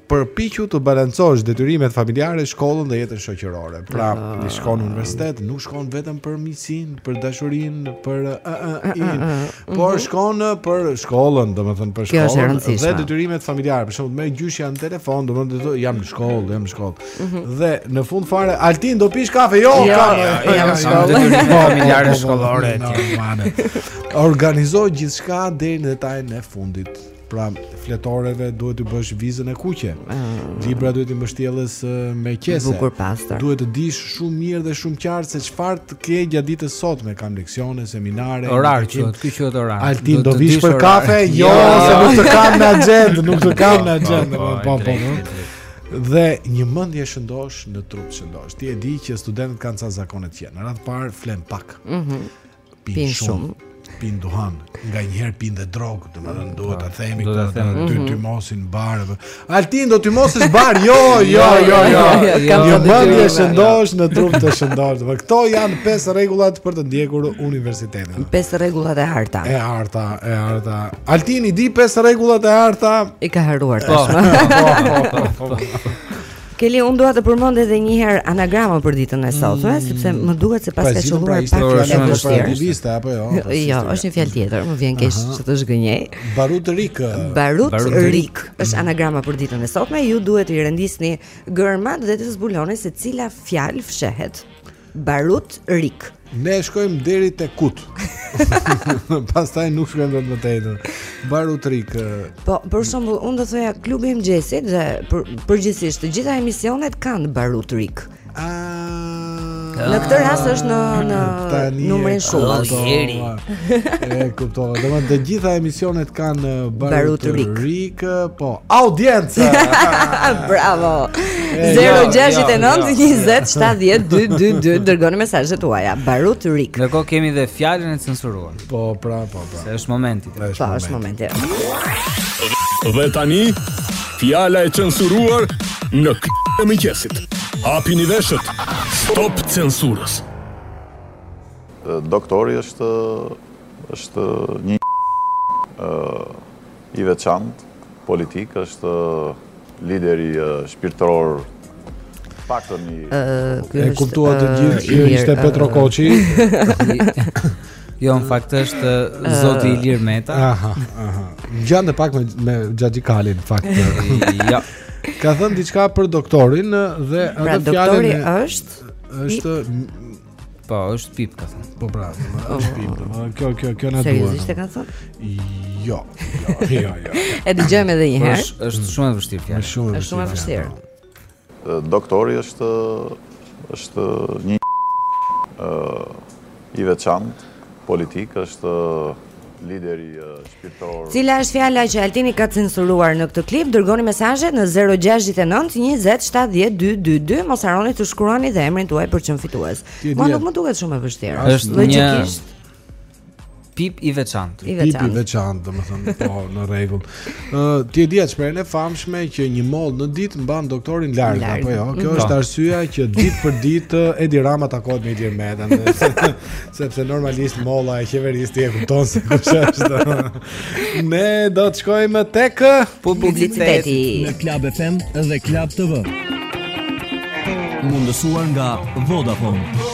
Speaker 1: Përpiqu të balancosh detyrimet familjare, shkollën dhe jetën shoqërore. Pra, ti ah. shkon në universitet, nuk shkon vetëm për miqësinë, për dashurinë, për ë ah, ë ah, i, por mhm. shkon për shkollën, domethënë për shkollën dhe detyrimet familjare. Për shembull, me gjyshen në telefon, domethënë do jam në shkollë, jam në shkollë.
Speaker 2: Mhm.
Speaker 1: Dhe në fund fare Altin do pish kafe, jo,
Speaker 2: jo
Speaker 1: kafe.
Speaker 2: Jo, jo, jam në shkollë.
Speaker 3: Familjare shkollore,
Speaker 1: normale. Organizo gjithçka deri në detajin e fundit. Pra, fletoreve duhet t'u bësh vizën e kuqe. Mm. Librat duhet t'i mbështjellësh me qese.
Speaker 2: Bukur pastër.
Speaker 1: Duhet të dish shumë mirë dhe shumë qartë se çfarë ti ke gjatë ditës së sotme, kam leksione, seminare,
Speaker 3: orar quhet, ky quhet orar.
Speaker 1: Altin
Speaker 3: do
Speaker 1: vish për kafe? Jo,
Speaker 3: jo, jo, se
Speaker 1: nuk të kam në axhendë, nuk të kam në axhendë.
Speaker 3: Po,
Speaker 1: po, po. po,
Speaker 3: po.
Speaker 1: Dhe një mendje e shëndoshë në trup të shëndoshë. Ti e di që studentët kanë ca zakone të tjera. Në radhë të parë flenë pak.
Speaker 2: Mhm. pinë
Speaker 1: shumë, pinë duhan, nganjëherë pinë dhe drogë, domethënë duhet ta themi këtë, domethënë tymosin bar. Altin do tymosësh bar. Jo, jo, jo, jo. Një mendje
Speaker 2: e
Speaker 1: shëndoshë në trup të shëndoshë. Po këto janë pesë rregullat për të ndjekur universitetin.
Speaker 2: Pesë rregullat e arta.
Speaker 1: E arta, e arta. Altin i di pesë rregullat e arta.
Speaker 2: I ka
Speaker 3: harruar
Speaker 2: tash.
Speaker 3: Po, po, po.
Speaker 2: Keli, unë dua të përmend edhe një herë anagramën për ditën e sotme, mm. sepse më duket se
Speaker 1: paska
Speaker 2: qëlluar
Speaker 1: pra,
Speaker 2: pak
Speaker 3: fjalë
Speaker 2: e vështirë.
Speaker 1: Aktiviste apo jo?
Speaker 2: Jo, jo është një fjalë tjetër, më vjen keq që të zhgënjej.
Speaker 1: Barut Rik.
Speaker 2: Barut Rik është anagrama për ditën e sotme. Ju duhet t'i rendisni gërmat dhe të zbuloni se cila fjalë fshehet. Barut Rik.
Speaker 1: Ne shkojmë deri te Kut. Pastaj nuk shkojmë dot më tepër. Barut Rik.
Speaker 2: Po, për shembull, unë do thoja klubi i mëngjesit dhe për, përgjithësisht të gjitha emisionet kanë Barut Rik. Ah. Në këtë rast është në në numrin
Speaker 1: shumës. e kuptova. Domethënë të gjitha emisionet kanë
Speaker 2: barut rik,
Speaker 1: po audiencë.
Speaker 2: Bravo. 0692070222 dërgoni mesazhet tuaja. Barut rik.
Speaker 3: Ndërkohë kemi dhe fjalën e censuruar.
Speaker 1: Po, pra, po, po.
Speaker 3: Se është momenti.
Speaker 2: Po, është momenti.
Speaker 11: Dhe tani fjala e censuruar në klubin e mëngjesit. Hapini veshët. Stop censurës.
Speaker 13: Doktori është është një i veçantë politik, është lideri shpirtëror paktën i...
Speaker 1: E kuptuat të gjithë që ishte Petro Koçi?
Speaker 3: Jo, në fakt është zoti Ilir Meta.
Speaker 1: Aha, aha. Ngjan pak me, me Gjatë Gjikalin, në fakt.
Speaker 3: Ja.
Speaker 1: Ka thënë diçka për doktorin dhe
Speaker 2: pra, edhe
Speaker 1: fjalën... Pra, doktori
Speaker 2: është...
Speaker 1: është...
Speaker 3: Po, është pip ka thënë.
Speaker 1: Po pra, është pip. Po, kjo kjo kjo na duan.
Speaker 2: Seriozisht e ka thënë?
Speaker 1: Jo, jo, jo, jo.
Speaker 2: E dëgjojmë edhe një
Speaker 3: po,
Speaker 2: herë.
Speaker 3: Është është shumë e vështirë fjalë.
Speaker 1: Është shumë e vështirë.
Speaker 2: Është shumë e
Speaker 1: vështirë.
Speaker 13: Doktori është është një ë i veçantë politik, është lideri shpirtëror.
Speaker 2: Cila është fjala që Altini ka censuruar në këtë klip? Dërgoni mesazhet në 069 20 70 222. Mos harroni të shkruani dhe emrin tuaj për çmimin fitues. Mua nuk më duket shumë e vështirë.
Speaker 3: Është
Speaker 2: logjikisht
Speaker 3: pip i veçantë.
Speaker 2: Pip
Speaker 1: i
Speaker 2: veçantë,
Speaker 1: domethënë po në rregull. Ti e di atë shprehjen e famshme që një mollë në ditë mban doktorin larg apo jo. Kjo
Speaker 3: mhm.
Speaker 1: është arsyeja që ditë për ditë Edi Rama takohet me Ilir Metën, sepse normalisht molla e qeverisë ti e kupton se kush është. Ne do të shkojmë tek
Speaker 2: publiciteti
Speaker 11: në Club FM dhe Club TV. Mundësuar nga Vodafone.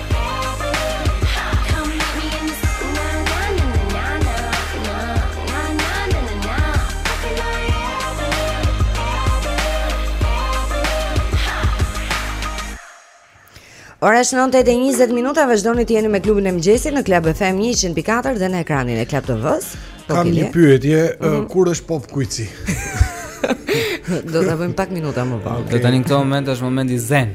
Speaker 2: Ora shënon 8:20 minuta, vazhdoni të jeni me klubin e mëngjesit në Club FM 104 dhe në ekranin e Club TV-s. Po
Speaker 1: Kam një pyetje, mm
Speaker 2: -hmm.
Speaker 1: kur është pop kuici?
Speaker 2: Do ta bëjmë pak minuta më vonë. Okay.
Speaker 3: Do tani në këtë moment është momenti zen.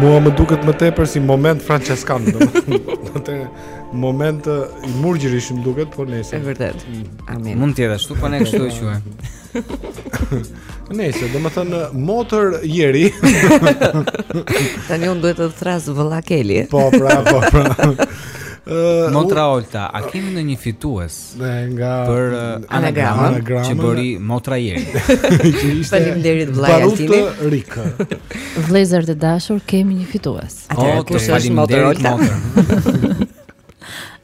Speaker 1: Mua më duket më tepër si moment françeskan, domethënë moment murgjërish më duket, po nejse.
Speaker 2: Është vërtet. Mm. Amin.
Speaker 3: Mund të jetë ashtu, po ne kështu e quajmë.
Speaker 1: Nëse, do më thënë, motër Jeri,
Speaker 2: tani unë duhet të thërras vëlla Keli
Speaker 1: Po, pra, po, pra
Speaker 6: Motra Olta, a kemi ndonjë fitues
Speaker 1: nga
Speaker 6: për
Speaker 1: anagramën
Speaker 6: anagrama, që bëri Motra Jeri
Speaker 1: që ishte
Speaker 2: Faleminderit
Speaker 1: vëlla
Speaker 2: Altini
Speaker 1: Rikë
Speaker 4: Vlezër të dashur, kemi një fitues
Speaker 6: Ate,
Speaker 2: oh, okay.
Speaker 6: Faleminderit Motra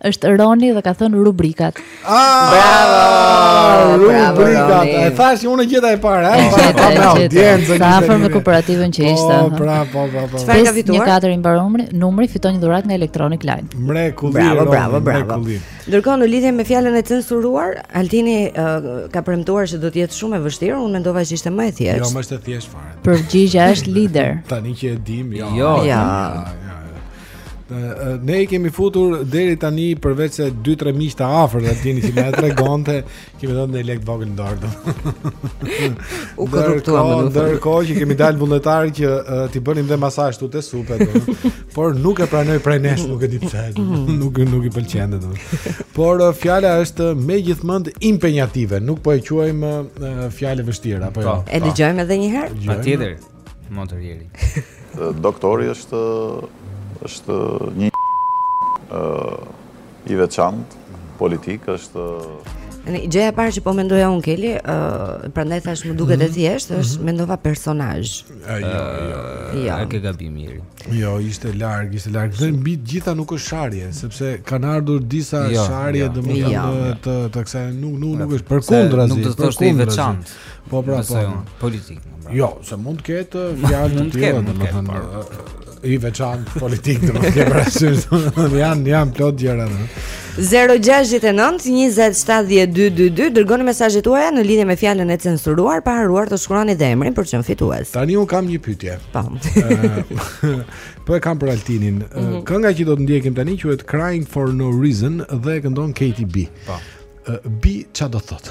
Speaker 4: është Roni dhe ka thënë rubrikat.
Speaker 1: Ah,
Speaker 2: bravo!
Speaker 1: Rubrikat. E thashë që unë e gjeta e parë,
Speaker 4: ai
Speaker 1: sa
Speaker 4: ka
Speaker 1: me audiencën.
Speaker 4: Sa afër me kooperativën që ishte.
Speaker 1: Po, pra, po, po, po.
Speaker 2: Çfarë ka fituar?
Speaker 4: Një katër i mbaron numri, numri fiton një dhuratë nga Electronic Line.
Speaker 1: Mrekulli.
Speaker 2: Bravo, bravo, bravo. Ndërkohë në lidhje me fjalën e censuruar, Altini ka premtuar se do të jetë shumë e vështirë, unë mendova se ishte më e thjeshtë.
Speaker 1: Jo, nuk është e thjeshtë fare.
Speaker 4: Përgjigja është lider.
Speaker 1: Tani që e dimë, jo.
Speaker 6: Jo.
Speaker 1: Ne i kemi futur deri tani përveç se 2-3 miq të afërt Altini që na e tregonte, kemi dhënë një lek të vogël në dorë.
Speaker 2: U korruptuam ne
Speaker 1: ndërkohë që kemi dalë vullnetarë që uh, t'i bënim dhe masazh këtu te supet. Por nuk e pranoi prej nesh, nuk e di pse. Mm. Nuk nuk i pëlqen atë. Por uh, fjala është me gjithë mend impenjative, nuk po e quajmë uh, fjalë të vështirë, apo jo.
Speaker 6: Po, po.
Speaker 2: E dëgjojmë edhe një herë?
Speaker 6: Patjetër. Motër Jeri.
Speaker 13: Doktori është është një i veçantë politik është
Speaker 2: gjëja e parë që po mendoja unë Keli, ë prandaj thashë më duket e mhm. thjeshtë, është mhm. mendova personazh.
Speaker 1: Jo, jo, jo.
Speaker 2: Jo,
Speaker 6: ja ke gabim mirë.
Speaker 1: Jo, ishte larg, ishte larg. Dhe mbi të gjitha nuk është sharje, sepse kanë ardhur disa
Speaker 6: jo,
Speaker 1: sharje
Speaker 6: jo,
Speaker 1: domethënë
Speaker 2: jo,
Speaker 1: të të kësaj nuk nuk nuk është përkundrazi.
Speaker 6: Nuk do të thoshte i veçantë.
Speaker 1: Po pra, po.
Speaker 6: Jo, politik. Pra.
Speaker 1: Jo, se mund të ketë fjalë të tjera, domethënë i veçantë politik do të kemi parasysh. Jan janë plot gjëra.
Speaker 2: 0-6-9-27-12-22 Dërgoni mesazhet tuaja në lidhje me fjalën e censuruar Pa harruar të shkruani dhe emrin për çmimin fitues
Speaker 1: Tani unë kam një pyetje
Speaker 2: Po
Speaker 1: Po e kam për Altinin mm
Speaker 2: -hmm.
Speaker 1: Kënga që do të ndjekim tani quhet crying for no reason Dhe e këndon Katie B
Speaker 6: Po
Speaker 1: B ça do
Speaker 6: të
Speaker 1: thotë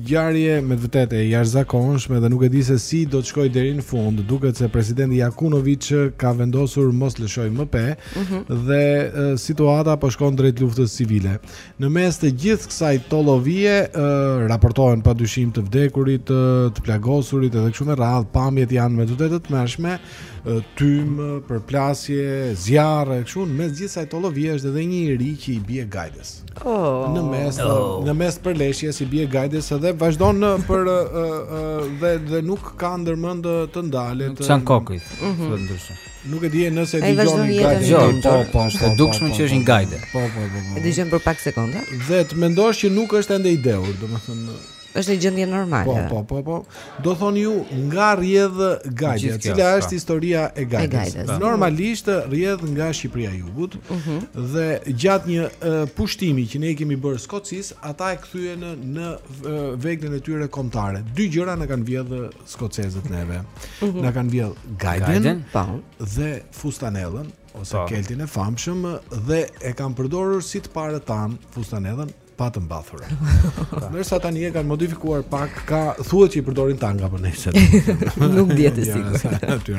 Speaker 1: Ngjarje me të vërtetë e jashtëzakonshme dhe nuk e di se si do të shkojë deri në fund. Duket se presidenti Jakunoviç ka vendosur të mos lëshojë më pe dhe e, situata po shkon drejt luftës civile. Në mes të gjithë kësaj tollovie e, raportohen padyshim të vdekurit, e, të plagosurit edhe kështu me radhë. Pamjet janë me të vërtetë të tmerrshme, e, tym, përplasje, zjarre e kështu. Në mes gjithë kësaj tollovie është edhe një i ri që i bie gajdes.
Speaker 2: Oh,
Speaker 1: në mes
Speaker 3: oh.
Speaker 1: në mes përleshjes i bie gajdes edhe vazhdon për uh, uh, dhe dhe nuk ka ndërmend të ndalet s'çan
Speaker 3: kokë mm -hmm. ndryshe
Speaker 1: nuk e di nëse
Speaker 2: e
Speaker 1: dëgjoni
Speaker 2: gajden
Speaker 3: jo
Speaker 1: po po
Speaker 3: është e dukshme që është një gajde
Speaker 1: po po po
Speaker 2: e dëgjojmë për pak sekonda
Speaker 1: dhe të mendosh që nuk është ende i deur domethënë
Speaker 2: është një gjendje normale.
Speaker 1: Po, po, po, po. Do thoni ju nga rrjedh Gajde, cila është pra. historia e gajdes.
Speaker 2: Po.
Speaker 1: Normalisht rrjedh nga Shqipëria e Jugut uh
Speaker 2: mhm. -huh.
Speaker 1: dhe gjatë një uh, pushtimi që ne i kemi bërë Skocisë, ata e kthyen në, në uh, veglën e tyre kombëtare. Dy gjëra na kanë vjedh skocezët neve.
Speaker 2: Uh mhm. -huh.
Speaker 1: Na kanë vjedh gajden,
Speaker 3: gajden pa.
Speaker 2: Po.
Speaker 1: dhe fustanellën ose pa.
Speaker 3: Po.
Speaker 1: kiltin e famshëm dhe e kanë përdorur si të parët tanë fustanellën pa të mbathura. Ndërsa tani e kanë modifikuar pak, ka thuhet që i përdorin tanga për nesër.
Speaker 2: Nuk dihet e sigurt.
Speaker 1: Aty.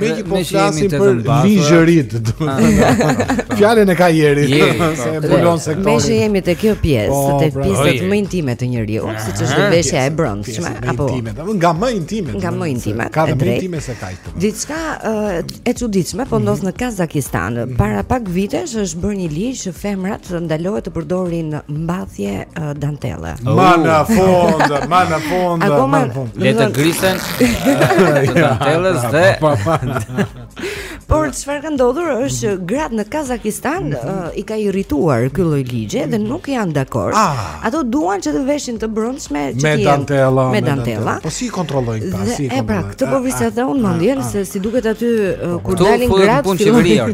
Speaker 1: Me që po flasim për linzheritë, domethënë. Fjalën e ka Jeri, se
Speaker 3: e
Speaker 1: mbulon sektorin.
Speaker 2: Me që jemi te kjo pjesë,
Speaker 1: po,
Speaker 2: te
Speaker 1: pra.
Speaker 2: pjesët më intime të njeriu, ah, siç është veshja e brendshme apo
Speaker 1: intime, nga më intime.
Speaker 2: Nga më intime.
Speaker 1: Ka më intime se kaq.
Speaker 2: Diçka e çuditshme po ndodh në Kazakistan. Mhm. Para pak vitesh është bërë një ligj që femrat ndalohet të përdorin mbathje dantelle.
Speaker 1: Oh. Mana fond,
Speaker 2: mana
Speaker 1: fond, mana fond.
Speaker 3: Le të grisen dantellat dhe
Speaker 2: Por çfarë ka ndodhur është që gratë në Kazakistan mhm. i ka irrituar ky lloj ligji dhe nuk janë dakord.
Speaker 1: Ah.
Speaker 2: Ato duan që të veshin të brendshme që
Speaker 1: me dantella,
Speaker 2: me dantella.
Speaker 1: Po si kontrollojnë këta, si kontrollojnë.
Speaker 2: E pra, këtë po vrisja dhe unë mendjen se si duket aty po, uh, kur dalin gratë
Speaker 1: qeveria.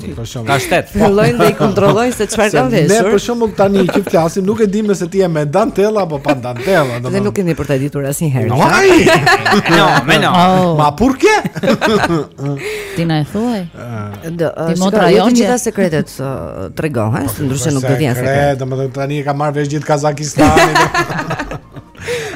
Speaker 3: Ka shtet.
Speaker 2: Fillojnë dhe i kontrollojnë se çfarë kanë veshur.
Speaker 1: Ne për shembull tani që flasim nuk e dimë nëse ti je me dantella apo pa dantella, domethënë.
Speaker 2: Dhe nuk keni për ta ditur asnjëherë.
Speaker 3: No, ma no.
Speaker 1: Ma por qué?
Speaker 4: Ti na e thuaj.
Speaker 2: Do, uh, si
Speaker 4: ka
Speaker 2: jo të gjitha sekretet uh, tregohen, po, ndryshe nuk do të jenë sekrete. Sekret,
Speaker 1: domethënë tani e ka marrë vesh gjithë Kazakistani.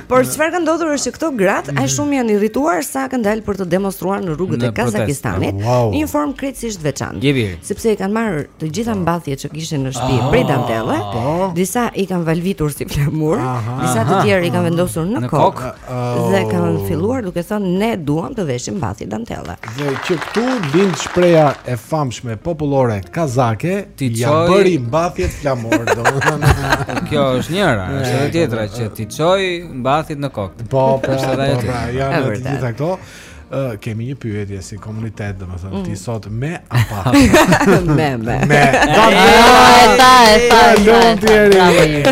Speaker 2: Por çfarë ka ndodhur është që këto gratë mm. aq shumë janë irrituar sa kanë dalë për të demonstruar në rrugët e Kazakistanit
Speaker 1: në wow.
Speaker 2: një formë krejtësisht të
Speaker 3: veçantë.
Speaker 2: Sepse i kanë marrë të gjitha mbathjet që kishin në shtëpi oh, prej dantelle, oh. disa i kanë valvitur si flamur, disa të tjerë i kanë vendosur në,
Speaker 3: në
Speaker 2: kokë
Speaker 1: kok, oh.
Speaker 2: dhe kanë filluar duke thënë ne duam të veshim mbathje dantelle.
Speaker 1: Dhe që këtu lind shprehja e famshme popullore kazake,
Speaker 3: ti
Speaker 1: ia
Speaker 3: çoj...
Speaker 1: bëri mbathjet flamur, domethënë.
Speaker 3: Kjo është njëra, është edhe tjetra që t'i çoj mbathjet në kokë.
Speaker 1: Po, po,
Speaker 3: është edhe
Speaker 1: po, pra, janë të gjitha këto. Ë uh, kemi një pyetje si komunitet, domethënë
Speaker 2: mm.
Speaker 1: ti mhm. sot me apo
Speaker 2: pa? Me.
Speaker 1: Me. Do
Speaker 4: të jesh.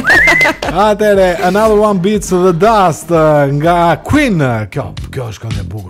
Speaker 1: Atëherë, another one bites the dust uh, nga Queen. Kjo, kjo është këngë e bukur.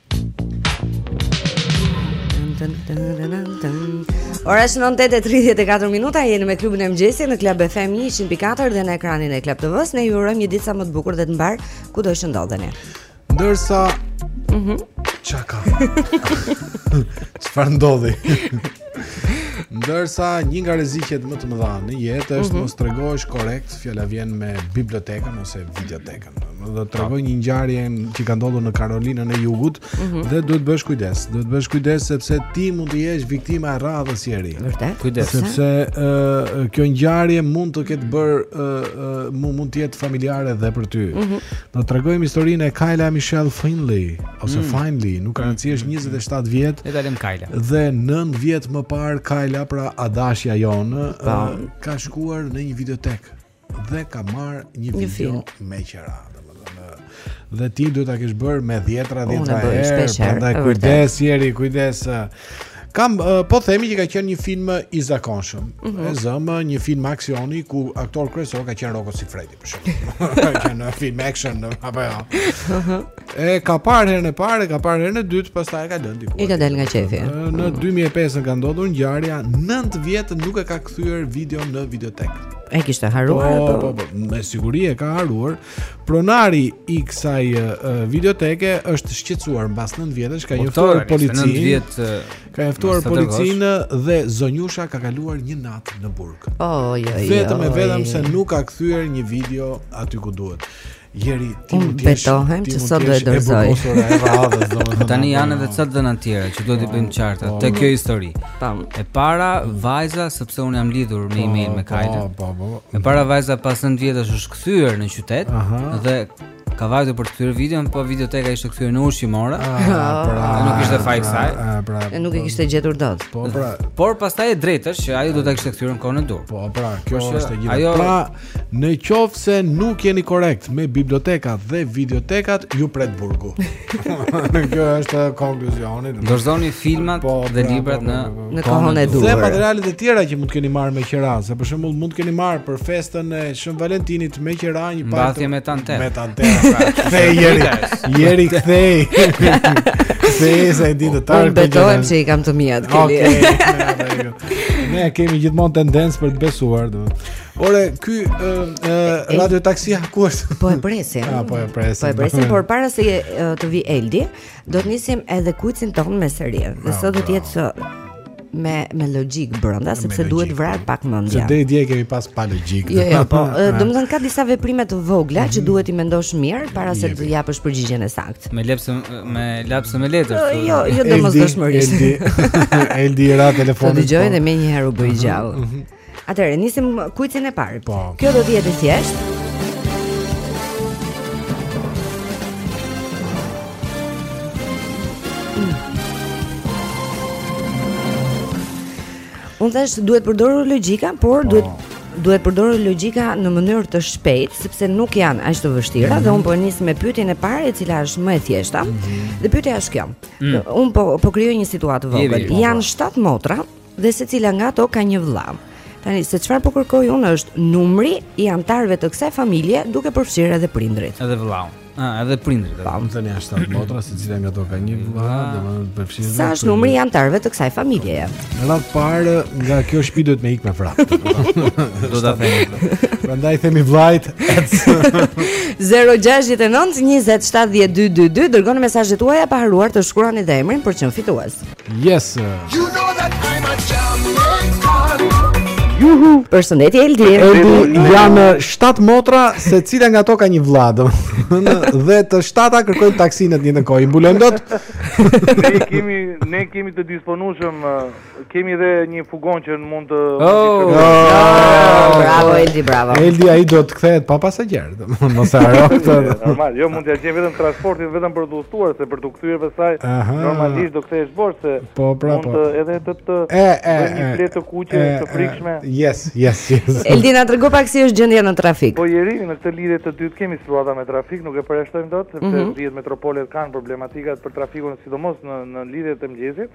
Speaker 2: Ora është 9:34 minuta, jeni me klubin e mëngjesit në Club FM 104 dhe në ekranin e Club TV-s. Ne ju urojmë një ditë sa më të bukur dhe të mbarë kudo që ndodheni.
Speaker 1: Ndërsa,
Speaker 2: mhm,
Speaker 1: çka ka. Çfarë ndodhi? Ndërsa një nga rreziqet më të mëdha në jetë është
Speaker 2: mm -hmm.
Speaker 1: mos tregohesh korrekt, fjala vjen me bibliotekën ose videotekën. do të tregoj një ngjarje që ka ndodhur në Karolinën e Jugut
Speaker 2: mm -hmm.
Speaker 1: dhe duhet të bësh kujdes. Duhet të bësh kujdes sepse ti mund të jesh viktima e radhës Jeri.
Speaker 2: Vërtet?
Speaker 3: Kujdes.
Speaker 1: Sepse uh, kjo ngjarje mund të ketë bër uh, uh, mund mund të jetë familjare dhe për ty.
Speaker 2: Mm -hmm.
Speaker 1: Do të tregojmë historinë e Kayla Michelle Finley ose
Speaker 3: mm -hmm.
Speaker 1: Finley, nuk ka rëndësi është 27 mhm. vjet.
Speaker 3: E dalim Kayla.
Speaker 1: Dhe 9 vjet më parë Kayla pra adashja jonë uh, ka shkuar në një videotekë. dhe ka marrë një video
Speaker 2: film.
Speaker 1: me qera, domethënë dhe ti duhet ta kesh bërë me dhjetra
Speaker 2: dhjetra
Speaker 1: herë, prandaj kujdes Jeri, kujdes. Kam uh, po themi që ka qenë një film i zakonshëm.
Speaker 2: Mm -hmm.
Speaker 1: E zëmë një film aksioni ku aktor kryesor ka qenë Rocco Siffredi për shembull. Ka qenë film action apo jo. Mhm. E ka parë herën e parë, ka parë herën e dytë, pastaj e ka lënë diku.
Speaker 2: I ka dalë nga qefi.
Speaker 1: Në 2005 ka ndodhur ngjarja, 9 vjet nuk e ka kthyer videon në videotekë.
Speaker 2: E kishte harruar
Speaker 1: po,
Speaker 2: apo?
Speaker 1: Po, po, po, me siguri e ka harruar. Pronari i kësaj uh, videoteke është shqetësuar mbas 9 vjetësh, ka njoftuar
Speaker 3: policinë. 9 vjet
Speaker 1: ka njoftuar policinë dhe zonjusha ka kaluar një natë në burg.
Speaker 2: Oh, jo, jo.
Speaker 1: Vetëm e vetëm se nuk ka kthyer një video aty ku duhet. Jeri, ti mund të jesh.
Speaker 2: Betohem që sot do e dorëzoj.
Speaker 1: Po
Speaker 3: tani janë edhe ca të dhëna të tjera që duhet t'i bëjmë të
Speaker 1: qarta
Speaker 3: te kjo histori.
Speaker 2: Tam.
Speaker 3: E para vajza sepse un jam lidhur me email me
Speaker 1: Kajlën.
Speaker 3: Po,
Speaker 1: po, po.
Speaker 3: E para vajza pas 9 vjetësh është kthyer në qytet dhe ka vajtur për të kthyer videon, po videoteka ishte kthyer në ushqimore.
Speaker 1: Ah, ah,
Speaker 3: pra, nuk ishte faji
Speaker 1: i
Speaker 3: kësaj.
Speaker 1: Ah, pra.
Speaker 2: E nuk e kishte gjetur dot.
Speaker 1: Po pra.
Speaker 3: Por pas të drejtës që ajo do ta kishte kthyer në kohën e duhur.
Speaker 1: Po pra, kjo është e gjitha. Pra, Në qoftë se nuk jeni korrekt me bibliotekat dhe videotekat, ju pret burgu. Ky është konkluzioni.
Speaker 3: Dorëzoni filmat po, dhe
Speaker 1: pra,
Speaker 3: librat
Speaker 1: pra, pra, në
Speaker 2: në kohën e duhur.
Speaker 1: Dhe materialet e tjera që mund të keni marrë me qira, se për shembull mund të keni marrë për festën e Shën Valentinit me qira një palë.
Speaker 3: Mbathje me tantella.
Speaker 1: Me tantella. Ktheji Jeri. Jeri ktheji. Ktheji sa e ditë tarë.
Speaker 2: Unë betohem se i kam të miat këtu.
Speaker 1: Okej. Ne kemi gjithmonë tendencë për të besuar, domethënë. Ore, ky radio taksi ha ku është?
Speaker 2: Po e presim.
Speaker 1: Ah, po e presim.
Speaker 2: Po e presim, por para se të vijë Eldi, do të nisim edhe kuicin tonë me seri. Dhe sot do të jetë me me logjikë brenda sepse duhet vrarë pak mendja.
Speaker 1: Se deri dje kemi pas pa logjikë.
Speaker 2: Jo, jo, po, domethënë ka disa veprime të vogla që mhm. duhet t'i mendosh mirë para se të japësh përgjigjen e saktë.
Speaker 3: Me laps me laps me letër. Jo,
Speaker 2: jo, jo domosdoshmërisht.
Speaker 1: Eldi, Eldi ra
Speaker 2: telefoni.
Speaker 1: Na
Speaker 2: dëgjoi
Speaker 1: po.
Speaker 2: dhe menjëherë u bë mhm, gjallë. Mhm. Atëherë nisim kuicin e parë.
Speaker 1: Po.
Speaker 2: Kjo do të jetë e thjeshtë. Mm. Unë thashë duhet përdorur logjika, por po. duhet duhet përdorur logjika në mënyrë të shpejtë, sepse nuk janë aq të vështira mm -hmm. dhe unë po e nis me pyetjen e parë, e cila është më e thjeshta. Mm -hmm. Dhe pyetja është kjo.
Speaker 3: Mm.
Speaker 2: Unë po po krijoj një situatë
Speaker 3: të
Speaker 2: vogël.
Speaker 3: Po.
Speaker 2: Janë 7 motra Dhe secila nga ato ka një vëlla. Tani se çfarë po kërkoj unë është numri i anëtarëve të kësaj familje, duke përfshirë edhe prindërit.
Speaker 3: Edhe vëllaun. Ah, edhe
Speaker 1: prindërit. Po, domethënë shtatë motra, secila nga to ka një vëlla, ah. domethënë përfshirë.
Speaker 2: Sa është numri i anëtarëve të kësaj familjeje?
Speaker 1: Në radhë të parë nga kjo shtëpi duhet me ik me vrap.
Speaker 3: Do ta them.
Speaker 1: Prandaj themi vllajt.
Speaker 2: 069 20 70 222 dërgoni mesazhet tuaja pa harruar të shkruani dhe emrin për të qenë fitues.
Speaker 1: Yes sir.
Speaker 14: You know that I'm a Jamaican.
Speaker 1: Juhu,
Speaker 2: përshëndetje Eldi.
Speaker 1: Eldi janë 7 motra, secila nga to ka një vlla, domethënë dhe të shtata kërkojnë taksinë në një kohë. I mbulojmë dot.
Speaker 9: Ne kemi ne kemi të disponueshëm, kemi edhe një furgon që mund të
Speaker 1: oh, oh,
Speaker 2: Bravo Eldi, bravo.
Speaker 1: Eldi ai do të kthehet pa pasagjer. Mos e harro këtë.
Speaker 9: Normal, jo mund t'ia gjej vetëm transportin vetëm për të udhëtuar se për t'u kthyer pastaj normalisht do kthehesh bosh se
Speaker 1: po, pra,
Speaker 9: mund
Speaker 1: po.
Speaker 9: të edhe të të
Speaker 1: e e
Speaker 9: një fletë të kuqe të frikshme.
Speaker 1: Yes, yes, yes.
Speaker 2: Eldi na trego pak si është gjendja në trafik.
Speaker 9: Po Jeri në këtë lidhje të dytë kemi situata me trafik, nuk e përjashtojmë dot sepse
Speaker 2: mm
Speaker 9: -hmm. metropolet kanë problematikat për trafikun sidomos në në lidhjet e mëngjesit.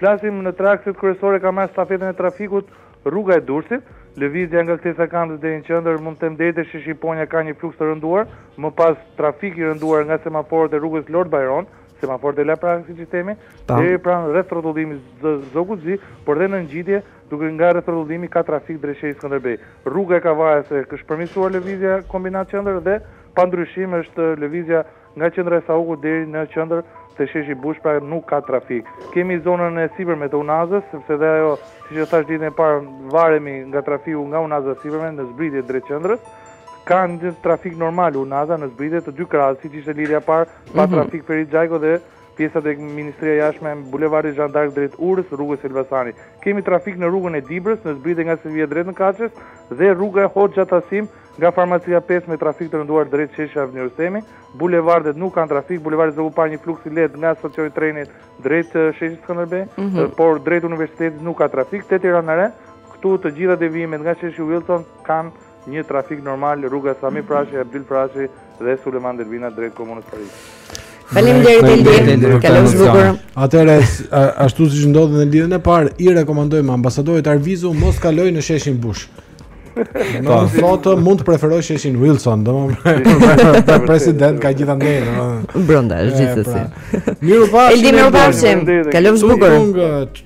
Speaker 9: Flasim në te akset kryesore ka marrë stafetën e trafikut Rruga e Durrësit, lëvizja nga Kthesa e Kamzës deri në qendër, mund të them deri te Shqiponja ka një fluks të rënduar, më pas trafik i rënduar nga semaforët e rrugës Lord Byron, semaforët e Laprakës siç i
Speaker 2: themi,
Speaker 9: deri pranë rrethrrotullimit Zogu i Zi, por dhe në ngjitje, duke nga rrethrrotullimi ka trafik drejt sheshit Skënderbej. Rruga e Kavajës është përmirësuar lëvizja Kombinat qendër dhe pa ndryshim është lëvizja Nga qendra e Saukut deri në qendër te sheshi Bush, pra nuk ka trafik. Kemi zonën e sipërme të Unazës, sepse dhe ajo, siç e thashë lidhjen e parë, varemi nga trafiku nga Unaza e Sipërme në zbritje drejt qendrës. Ka një trafik normal Unaza në zbritje të dy krahët, siç ishte lidhja e parë pa trafik Ferit Xhajko dhe pjesa tek Ministria e Jashtme, bulevardi Jean d'Arc drejt Urës, rrugës së Elbasanit. Kemi trafik në rrugën e Dibrës në zbritje nga Selvia drejt Maçes dhe rruga e Hoxha Tasim Nga farmacia pesë me trafik të rënduar drejt Sheshit Avni Rustemi, bulevardet nuk kanë trafik, bulevardi Zogu i Parë një fluks i lehtë nga stacioni i trenit drejt Sheshit Skënderbej, por drejt Universitetit nuk ka trafik, te Tirana e Re, këtu të gjitha devijimet nga Sheshi Wilson kanë një trafik normal, rruga Sami Frashëri, Abdyl Frashëri, dhe Sulejman Delvina drejt Komunës së Parisit.
Speaker 2: Faleminderit Eldi. Kalofsh bukur.
Speaker 1: Atëherë ashtu siç ndodhi në lidhjen e parë, i rekomandojmë ambasadorit Arvizu mos kaloj në sheshin Bush. Në po. foto mund të preferoj sheshin Wilson, domethënë president ka qenë dhe ai, domethënë...
Speaker 2: Brenda është gjithsesi.
Speaker 1: Mirupafshim,
Speaker 2: Eldi, mirupafshim, kalofsh bukur.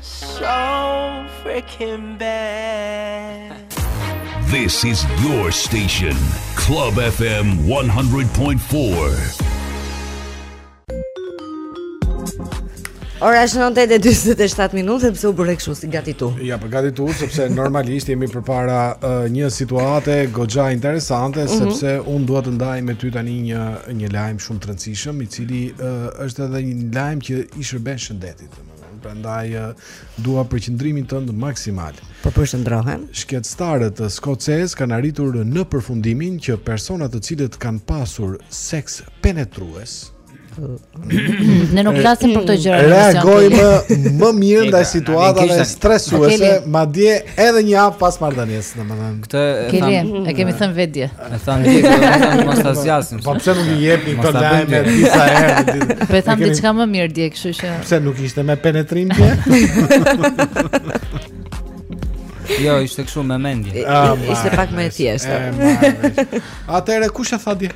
Speaker 15: So
Speaker 10: freaking bad
Speaker 5: This is your station, Club FM 100.4.
Speaker 2: Ora është 9:47 minuta sepse u bëre kështu si gatitu.
Speaker 1: Ja, po gatitu sepse normalisht jemi përpara uh, një situate goxha interesante
Speaker 2: mm -hmm.
Speaker 1: sepse un dua të ndaj me ty tani një një lajm shumë të rëndësishëm i cili uh, është edhe një lajm që i shërben shëndetit, domethënë. Prandaj dua përqendrimin tënd maksimal.
Speaker 2: Po përqendrohem.
Speaker 1: Shkencëtarët skocezë kanë arritur në përfundimin që persona të cilët kanë pasur seks penetrues
Speaker 4: Ne nuk flasim për këto gjëra. Reagojnë
Speaker 1: më mirë ndaj situatave stresuese, madje edhe një javë pas marrëdhënies, domethënë.
Speaker 3: Këtë e
Speaker 4: kemi thënë vetë.
Speaker 3: E thanë dje, e thanë, mos ta zgjasim.
Speaker 1: Po pse nuk i jepni këto lajme disa herë?
Speaker 4: Po e
Speaker 1: thamë
Speaker 4: diçka më mirë dje, kështu që...
Speaker 1: Pse nuk ishte me penetrim dje?
Speaker 3: Jo, ishte kështu me mendje.
Speaker 1: Ah,
Speaker 2: ishte pak më e thjeshtë.
Speaker 1: Atëre kush e tha dje?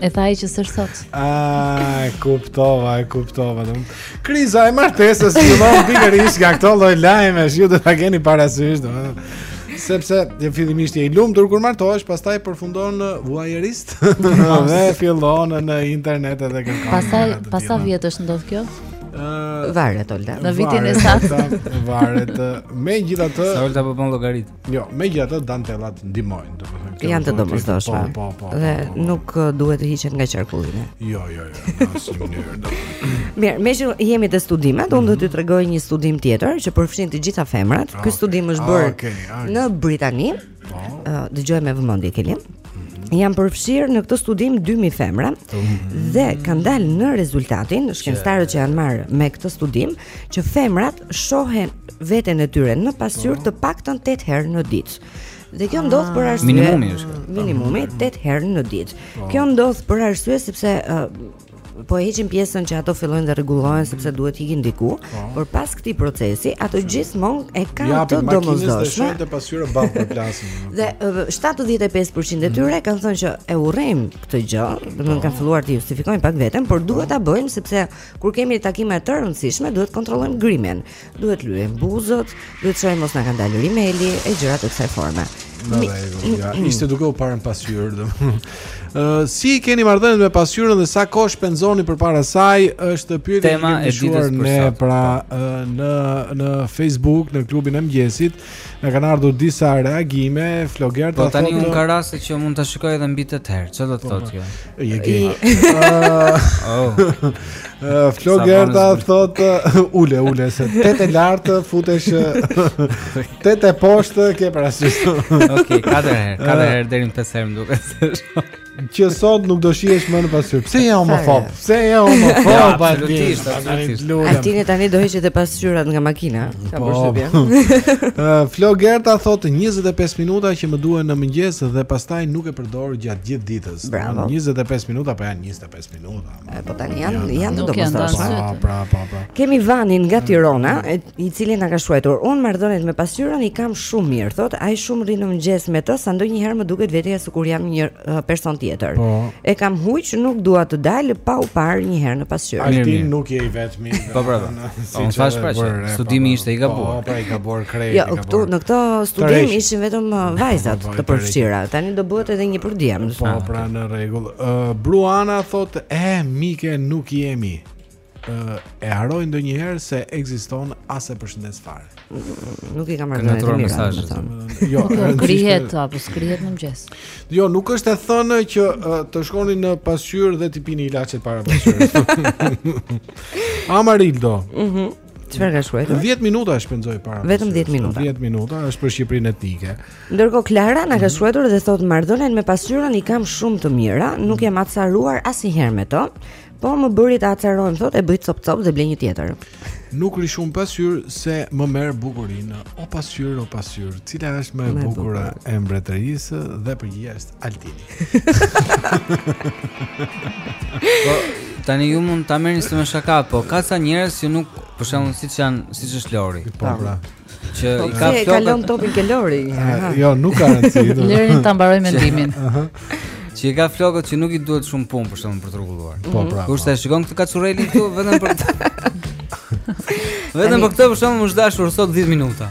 Speaker 4: E tha ai që s'është sot.
Speaker 1: Ah, e kuptova, e kuptova. Kriza e martesës fillon pikërisht nga këto lloj lajmesh, ju do ta keni parasysh, domethënë sepse dhe fillimisht je i lumtur kur martohesh, pastaj përfundon vuajerist dhe fillon në internet edhe kërkon.
Speaker 4: Pastaj, pas sa vitesh ndodh kjo?
Speaker 1: Uh,
Speaker 2: varet Olda.
Speaker 4: Në vitin e saktë.
Speaker 1: Varet. Megjithatë,
Speaker 3: Olda po bën llogaritë.
Speaker 1: Jo, megjithatë dantellat ndihmojnë, domethënë.
Speaker 2: Janë të domosdoshme.
Speaker 1: Po, po, po, po.
Speaker 2: Dhe
Speaker 1: po, po, po.
Speaker 2: nuk uh, duhet të hiqen nga qarkullimi.
Speaker 1: Jo, jo, jo, në asnjë mënyrë.
Speaker 2: Mirë, meqë jemi te studimet, unë do mhm. të të tregoj një studim tjetër, që përfshin të gjitha femrat. Ah,
Speaker 1: Ky
Speaker 2: studim është
Speaker 1: ah,
Speaker 2: bërë
Speaker 1: okay, ah, okay.
Speaker 2: në Britani.
Speaker 1: Po.
Speaker 2: Uh, dëgjoje me vëmendje, Kelin. Mhm. Janë përfshirë në këtë studim 2000 femra mm -hmm. dhe kanë dalë në rezultatin shkencëtarët që janë marrë me këtë studim që femrat shohin veten e tyre në pasqyrë të paktën 8 herë në ditë. Dhe kjo ndodh për ah. arsye
Speaker 3: minimumi është.
Speaker 2: Minimumi 8 herë në ditë. Po. Kjo ndodh për arsye sepse uh, po e heqin pjesën që ato fillojnë dhe rregullohen sepse duhet ikin diku, po. por pas këtij procesi ato gjithmonë e kanë të domosdoshme.
Speaker 1: Ja, pasqyra bën për plasin.
Speaker 2: Dhe 75% e tyre kanë thënë që e urrejmë këtë gjë, domethënë kanë filluar të justifikojnë pak veten, por duhet ta bëjmë sepse Kur kemi takime të rëndësishme, duhet të kontrollojmë grimin, duhet të lyejmë buzët, duhet të shohim mos na ka dalë rimeli e gjëra të kësaj forme.
Speaker 1: Në rregull, ja, ishte duke u parë në pasqyrë, domethënë. Ë, si i keni marrëdhëniet me pasqyrën dhe sa kohë shpenzoni përpara saj, është pyetja që kemi
Speaker 3: shtruar
Speaker 1: ne pra në në Facebook, në klubin e mëngjesit. Na kanë ardhur disa reagime, Flogerta thotë.
Speaker 3: Po tani un ka raste që mund ta shikoj edhe mbi 8 herë. Çfarë do të thotë kjo?
Speaker 1: Je gay.
Speaker 3: Oh.
Speaker 1: Flogerta thotë, ule, ule se tetë lart futesh tetë poshtë ke parasysh.
Speaker 3: Okej, katër herë, katër herë deri në 5 herë më duket.
Speaker 1: që sot nuk do shihesh më në pasqyrë. Pse je homofob? Pse je homofob?
Speaker 3: Ja, absolutisht, absolutisht.
Speaker 2: Altini tani do heqë edhe pasqyrat nga makina.
Speaker 1: Kam
Speaker 2: përshtypje.
Speaker 1: Ë Flogerta thotë 25 minuta që më duhen në mëngjes dhe pastaj nuk e përdor gjatë gjithë ditës.
Speaker 2: Bravo.
Speaker 1: 25 minuta po janë 25 Minuta.
Speaker 2: E po tani janë janë të
Speaker 4: domosdoshme.
Speaker 1: Po, pra, po, po.
Speaker 2: Kemi Vanin nga mm. Tirona, i cili na ka shkruar, "Un marrëdhëniet me pasqyrën i kam shumë mirë, thot, ai shumë rri në mëngjes me të, sa ndonjëherë më duket vetja sikur jam një uh, person tjetër.
Speaker 1: Po.
Speaker 2: E kam huq, nuk dua të dal pa u parë një herë në pasqyrë."
Speaker 1: Ai
Speaker 3: ti
Speaker 1: nuk je i vetmi.
Speaker 3: Po, pra. Po, unë thash pra që
Speaker 1: po,
Speaker 3: studimi ishte i gabuar.
Speaker 1: Po, pra i gabuar krejt.
Speaker 2: Jo, këtu në këtë studim ishin vetëm uh, vajzat të përfshira. Tani do bëhet edhe një për djem.
Speaker 1: Po, pra në rregull. Uh, Bruana thot, eh, mike nuk jemi. Uh, e harroj ndonjëherë se ekziston as e përshëndes fare.
Speaker 2: Nuk i kam marrë në
Speaker 3: të
Speaker 2: mira.
Speaker 1: Jo,
Speaker 4: krihet apo s'krihet në mëngjes.
Speaker 1: Jo, nuk është e thënë që uh, të shkoni në pasqyrë dhe t'i pini ilaçet para pasqyrës. Amarildo.
Speaker 2: Mhm. Mm Çfarë ka shkruar?
Speaker 1: 10 minuta shpenzoj para.
Speaker 2: Vetëm 10 minuta.
Speaker 1: 10 minuta është për Shqipërinë etnike.
Speaker 2: Ndërkohë Klara na ka mhm. shkruar dhe thotë marrëdhëniet me pasqyrën i kam shumë të mira, nuk jam acaruar asnjëherë me të. Po më bëri të acarohem thotë e bëj copë-copë dhe blej një tjetër.
Speaker 1: Nuk rri shumë në pasqyrë se më merr bukurinë. O pasqyrë, o pasqyrë, cila është më e bukur e mbretërisë dhe përgjigja është Altini.
Speaker 3: Po tani ju mund ta merrni si me shaka, po ka sa njerëz që nuk, për shembull, siç janë, siç është Lori.
Speaker 1: Po, po. pra.
Speaker 3: Që
Speaker 2: po,
Speaker 3: i ka
Speaker 2: flokët. Kalon topin ke Lori.
Speaker 1: Jo, nuk ka rëndësi.
Speaker 4: Lermë ta mbaroj mendimin. Aha.
Speaker 3: Që i ka flokët që nuk i duhet shumë punë për shkakun për të rregulluar.
Speaker 1: Po, mhm. pra.
Speaker 3: Kurse po. shikon këtë kaçurrelin këtu vetëm për këtë. Vetëm për këtë për shkakun m'u është dashur sot 10 minuta.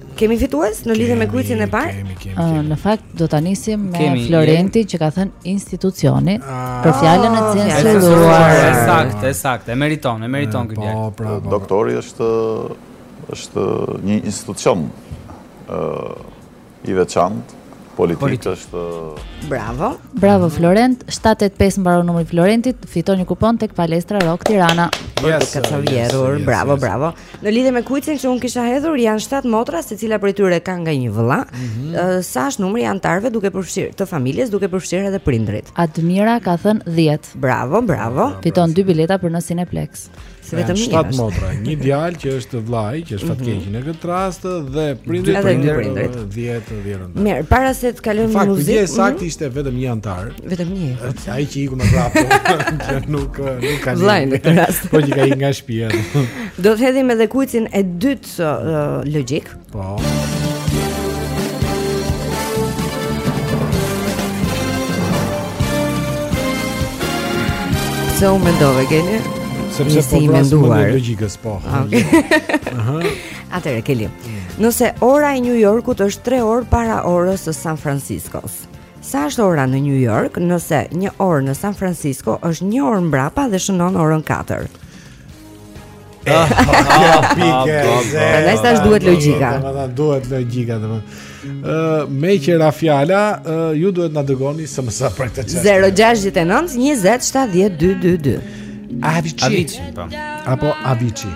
Speaker 2: Kemi fitues në lidhje me kuicin e parë?
Speaker 4: Kemi, kemi, ah, kemi. Në fakt do ta nisim me Florentin që ka thënë institucioni A, ah. për fjalën e censuruar.
Speaker 3: Është saktë, është saktë, e meriton, e meriton këtë. Po,
Speaker 6: bravo. Po.
Speaker 13: Doktori është është një institucion ë i veçantë politik është
Speaker 2: Bravo.
Speaker 4: Bravo Florent, 785 mbaron numri i Florentit, fiton një kupon tek Palestra Rock Tirana.
Speaker 2: Yes, yes, yes, yes, bravo, yes. bravo. Në lidhje me kuicin që unë kisha hedhur janë 7 motra, secila prej tyre ka nga një vëlla. Mm -hmm. Sa është numri i anëtarëve duke përfshirë të familjes, duke përfshirë edhe prindërit.
Speaker 4: Admira ka thënë 10.
Speaker 2: Bravo, bravo.
Speaker 4: Fiton dy bileta për në Cineplex.
Speaker 2: Se vetëm një.
Speaker 6: 7 motra, një djalë që është vëllai, që është mhm. fatkeqi në këtë rast dhe
Speaker 2: prindërit e prindërit.
Speaker 6: 10 të tjerët.
Speaker 2: Mirë, para se të kalojmë
Speaker 6: në
Speaker 2: muzikë. Faktikisht
Speaker 6: saktë mhm. ishte vetëm një anëtar.
Speaker 2: Vetëm një.
Speaker 6: Është ai që iku më prapë. Që nuk nuk ka.
Speaker 2: Vëllai në këtë rast.
Speaker 6: Po që ka ikur nga shtëpia.
Speaker 2: Do të hedhim edhe kuicin e dytë uh, logjik.
Speaker 6: Po.
Speaker 2: Se u mendove, Keli?
Speaker 6: Sepse po
Speaker 2: vras
Speaker 6: mendjen logjikës, po.
Speaker 2: Ah, okay.
Speaker 6: Aha.
Speaker 2: Atëherë, Keli. Mm. Nëse ora e New Yorkut është 3 orë para orës së San Francisco-s, Sa është ora në New York, nëse një orë në San Francisco është një orë mbrapa dhe shënon orën 4?
Speaker 6: Ja, ah, ah, pikë.
Speaker 2: Prandaj se duhet logjika.
Speaker 6: Domethënë duhet logjika domethënë. Ë, meqë ra fjala, ju duhet të na dërgoni SMS për këtë çështje.
Speaker 2: 069 20 70 222.
Speaker 6: Avicii.
Speaker 3: Avicii. Po.
Speaker 6: Apo Avicii.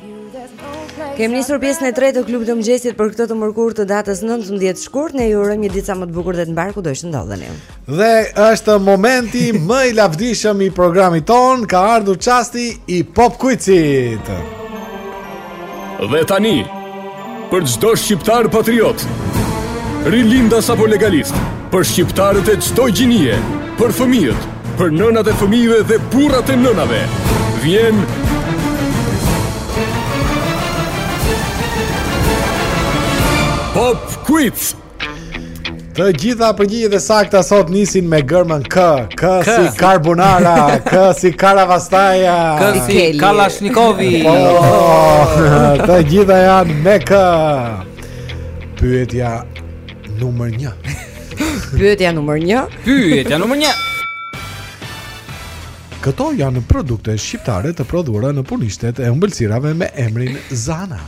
Speaker 2: Kemi nisur pjesën e tretë të klubit të mëngjesit për këtë të mërkurë të datës 19 shkurt. Ne ju urojmë një ditë sa më të bukur dhe të mbarë kudo që të ndodheni.
Speaker 1: Dhe është momenti më i lavdishëm i programit tonë, ka ardhur çasti i Pop Kuicit.
Speaker 11: Dhe tani Për çdo shqiptar patriot, rilindas apo legalist, për shqiptarët e çdo gjinie, për fëmijët, për nënat e fëmijëve dhe burrat e nënave, vjen Pop Kuic!
Speaker 1: Të gjitha përgjigjet e sakta sot nisin me gërmën K, K si Karbonara, K si Karavastaja,
Speaker 3: K si Kalashnikovi.
Speaker 1: Po, të gjitha janë me K. Pyetja numër 1.
Speaker 2: Pyetja numër 1.
Speaker 3: Pyetja numër 1.
Speaker 1: Këto janë produkte shqiptare të prodhuara në punishtet e ëmbëlsirave me emrin Zana.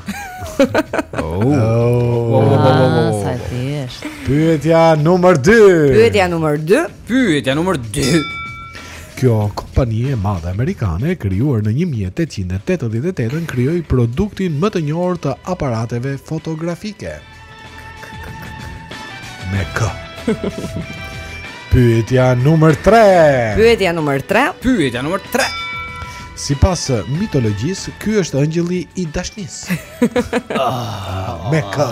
Speaker 3: Oh. Oh.
Speaker 4: Ah, sa e thjeshtë.
Speaker 1: Pyetja numër 2.
Speaker 2: Pyetja numër 2.
Speaker 3: Pyetja numër 2.
Speaker 1: Kjo kompani e madhe amerikane e krijuar në 1888 krijoi produktin më të njohur të aparateve fotografike. Me kë? Pyetja numër 3.
Speaker 2: Pyetja numër 3.
Speaker 3: Pyetja numër 3.
Speaker 1: Sipas eh, mitologjisë, ky është engjëlli i dashnisë ah, Me K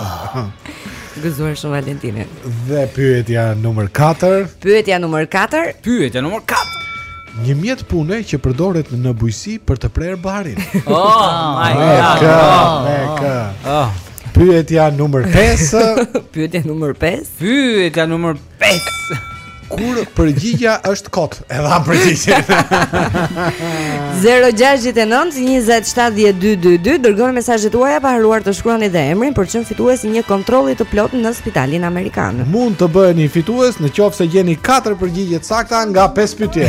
Speaker 2: Gëzuar Shën Valentinin
Speaker 1: Dhe pyetja numër 4
Speaker 2: Pyetja numër 4
Speaker 3: Pyetja numër 4
Speaker 1: Një mjet pune që përdoret në bujqësi për të prerë barin
Speaker 3: Oh, oh
Speaker 1: my
Speaker 3: god
Speaker 1: Me
Speaker 3: K
Speaker 1: Me K Pyetja numër 5.
Speaker 2: Pyetja numër 5.
Speaker 3: Pyetja numër 5.
Speaker 1: Kur përgjigja është kot, e dha përgjigjen.
Speaker 2: 0692070222 dërgoni mesazhet tuaja pa harruar të shkruani dhe emrin për të qenë fitues i një kontrolli të plot në Spitalin Amerikan.
Speaker 1: Mund të bëheni fitues në qoftë se gjeni 4 përgjigje të sakta nga 5 pyetje.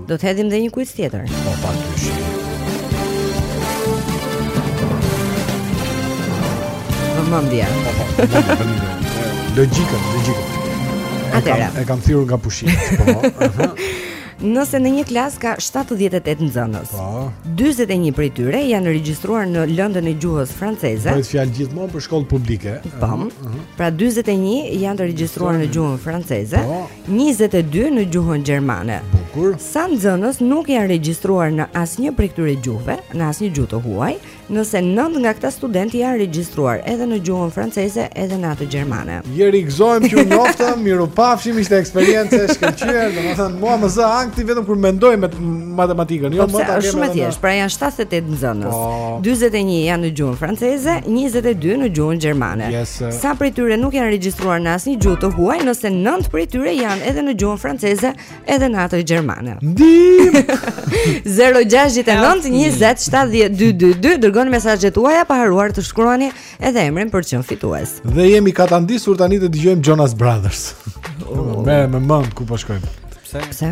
Speaker 6: Do të hedhim dhe një kuiz tjetër.
Speaker 1: Po pa dyshim.
Speaker 6: Vëmendja.
Speaker 1: Po, po, po, po, po, po. Logjika, logjika.
Speaker 6: Atëherë.
Speaker 1: E kam thirrur nga pushimi, po.
Speaker 6: Nëse në një klasë ka 78 nxënës, 41 po. prej tyre janë regjistruar në lëndën e gjuhës franceze.
Speaker 1: Bëhet fjalë gjithmonë për shkollë publike.
Speaker 6: Po. Pra 41 janë të regjistruar në gjuhën franceze. Po. njëzet e dy në gjuhën gjermane.
Speaker 1: Bukur.
Speaker 6: Sa nxënës nuk janë regjistruar në asnjë prej këtyre gjuhëve, në asnjë gjuhë të huaj, nëse 9 nga këta studentë janë regjistruar edhe në gjuhën franceze, edhe në atë gjermane.
Speaker 1: Jeri gëzohem që u njohëm, mirupafshim, ishte eksperiencë e shkëlqyer, domethënë mua më zë ankthi vetëm kur mendoj me matematikën. Jo,
Speaker 6: po
Speaker 1: më ta
Speaker 6: kemi.
Speaker 1: Është
Speaker 6: shumë e thjeshtë, pra janë 78 nxënës.
Speaker 1: Po.
Speaker 6: 41 janë në gjuhën franceze, 22 në gjuhën gjermane.
Speaker 1: Yes.
Speaker 6: Sa prej tyre nuk janë regjistruar në asnjë gjuhë të huaj, nëse 9 prej tyre janë edhe në gjuhën franceze, edhe në atë gjermane.
Speaker 1: Ndim.
Speaker 6: 069 20 70 222 dërgoni mesazhet tuaja pa harruar të shkruani edhe emrin për të qenë fitues.
Speaker 1: Dhe jemi katandisur tani të dëgjojmë Jonas Brothers. Oh. Me me mend ku po shkojmë.
Speaker 3: Pse?
Speaker 6: Pse?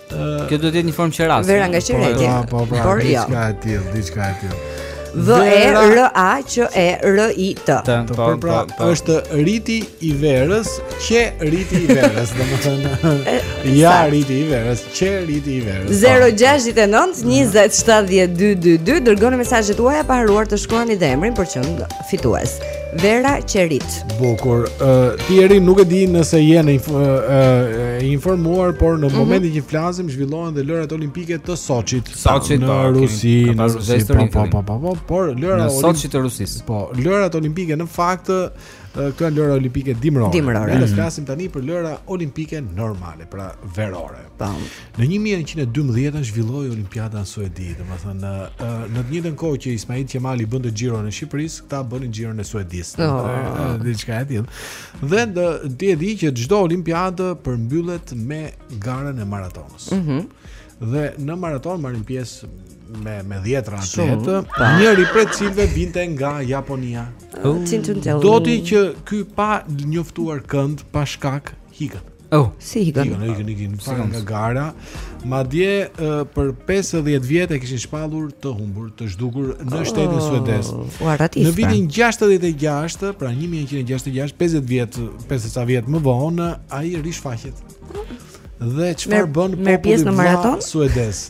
Speaker 3: Kjo
Speaker 6: duhet të
Speaker 16: jetë
Speaker 1: një
Speaker 2: formë
Speaker 3: që
Speaker 2: rasti. Vera nga po,
Speaker 1: qeretja. Po, po,
Speaker 2: por jo.
Speaker 1: Diçka e tillë, diçka e tillë.
Speaker 2: V E R A Q E R I T.
Speaker 1: Po,
Speaker 3: po,
Speaker 1: pra,
Speaker 3: po.
Speaker 1: Është riti i verës, qe riti i verës, domethënë. Ja riti i verës, qe riti i verës.
Speaker 2: 069 20 70 222 dërgoni mesazhet tuaja pa harruar të shkruani dhe emrin për të qenë. Fitues. Vera Qerit.
Speaker 1: Bukur. Uh, ti Eri nuk e di nëse je në inf uh, informuar, por në mm -hmm. momentin që flasim zhvillohen dhe lojërat olimpike të Sochit.
Speaker 3: Sochit
Speaker 1: në
Speaker 3: po,
Speaker 1: Rusi, në
Speaker 3: pas
Speaker 1: Rusi, po,
Speaker 3: po,
Speaker 1: po, po, po, por lojërat
Speaker 3: olimpike
Speaker 1: në
Speaker 3: Sochi të Rusisë.
Speaker 1: Po, lojërat olimpike në fakt këto janë lojëra olimpike dimërore.
Speaker 2: Dimërore.
Speaker 1: Ne mm
Speaker 3: -hmm.
Speaker 1: flasim tani për lojëra olimpike normale, pra verore.
Speaker 2: Po.
Speaker 1: Në një mijë e nëqind e dymbëdhjetë u zhvillua Olimpiada në Suedi, domethënë në në të njëjtën kohë që Ismail Qemali bënte xhiron e Shqipërisë, këta bënin xhiron e Suedisë.
Speaker 2: Oh.
Speaker 1: Diçka e tillë. Dhe në ti e di që çdo Olimpiadë përmbyllet me garën e maratonës.
Speaker 2: Mhm.
Speaker 1: Mm dhe në maratonë marrin pjesë me me
Speaker 2: dhjetra
Speaker 1: atletë, njëri prej cilëve vinte nga Japonia.
Speaker 2: Oh. Do
Speaker 1: ti që ky pa njoftuar kënd pa shkak ikën.
Speaker 3: Oh,
Speaker 2: si
Speaker 1: ikën? Ikën,
Speaker 3: ikën,
Speaker 1: ikën,
Speaker 3: ikën
Speaker 1: nga gara. Madje për 50 vjet e kishin shpallur të humbur, të zhdukur në oh, shtetin suedez. Në vitin 66, pra 1966, 50 vjet, 50 e ca vjet më vonë, ai rishfaqet. Dhe çfarë bën populli në
Speaker 2: maraton
Speaker 1: suedez?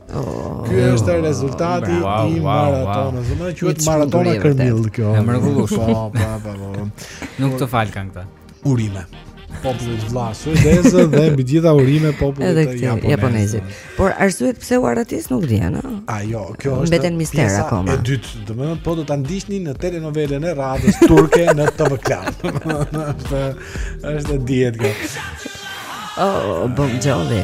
Speaker 2: Oh,
Speaker 1: Ky është rezultati
Speaker 3: wow,
Speaker 1: i
Speaker 3: wow,
Speaker 1: maratonës.
Speaker 3: Do
Speaker 1: të
Speaker 2: thotë
Speaker 1: quhet maratona kërmill kjo.
Speaker 3: E mrekullueshme.
Speaker 1: Po, po, po, po.
Speaker 3: Nuk ta falkan këta.
Speaker 1: Urime popullit vlla suedez dhe mbi të gjitha urime popullit të japonezit.
Speaker 2: japonezit. Por arsyeja pse u arratis nuk dihet, a?
Speaker 1: A jo, kjo është
Speaker 2: mbetet mister.
Speaker 1: Pjesa e dytë, domethënë po do ta ndiqni në telenovelën e radhës turke në TV Klan. Është është e dihet kjo.
Speaker 2: Oh, Bon Jovi.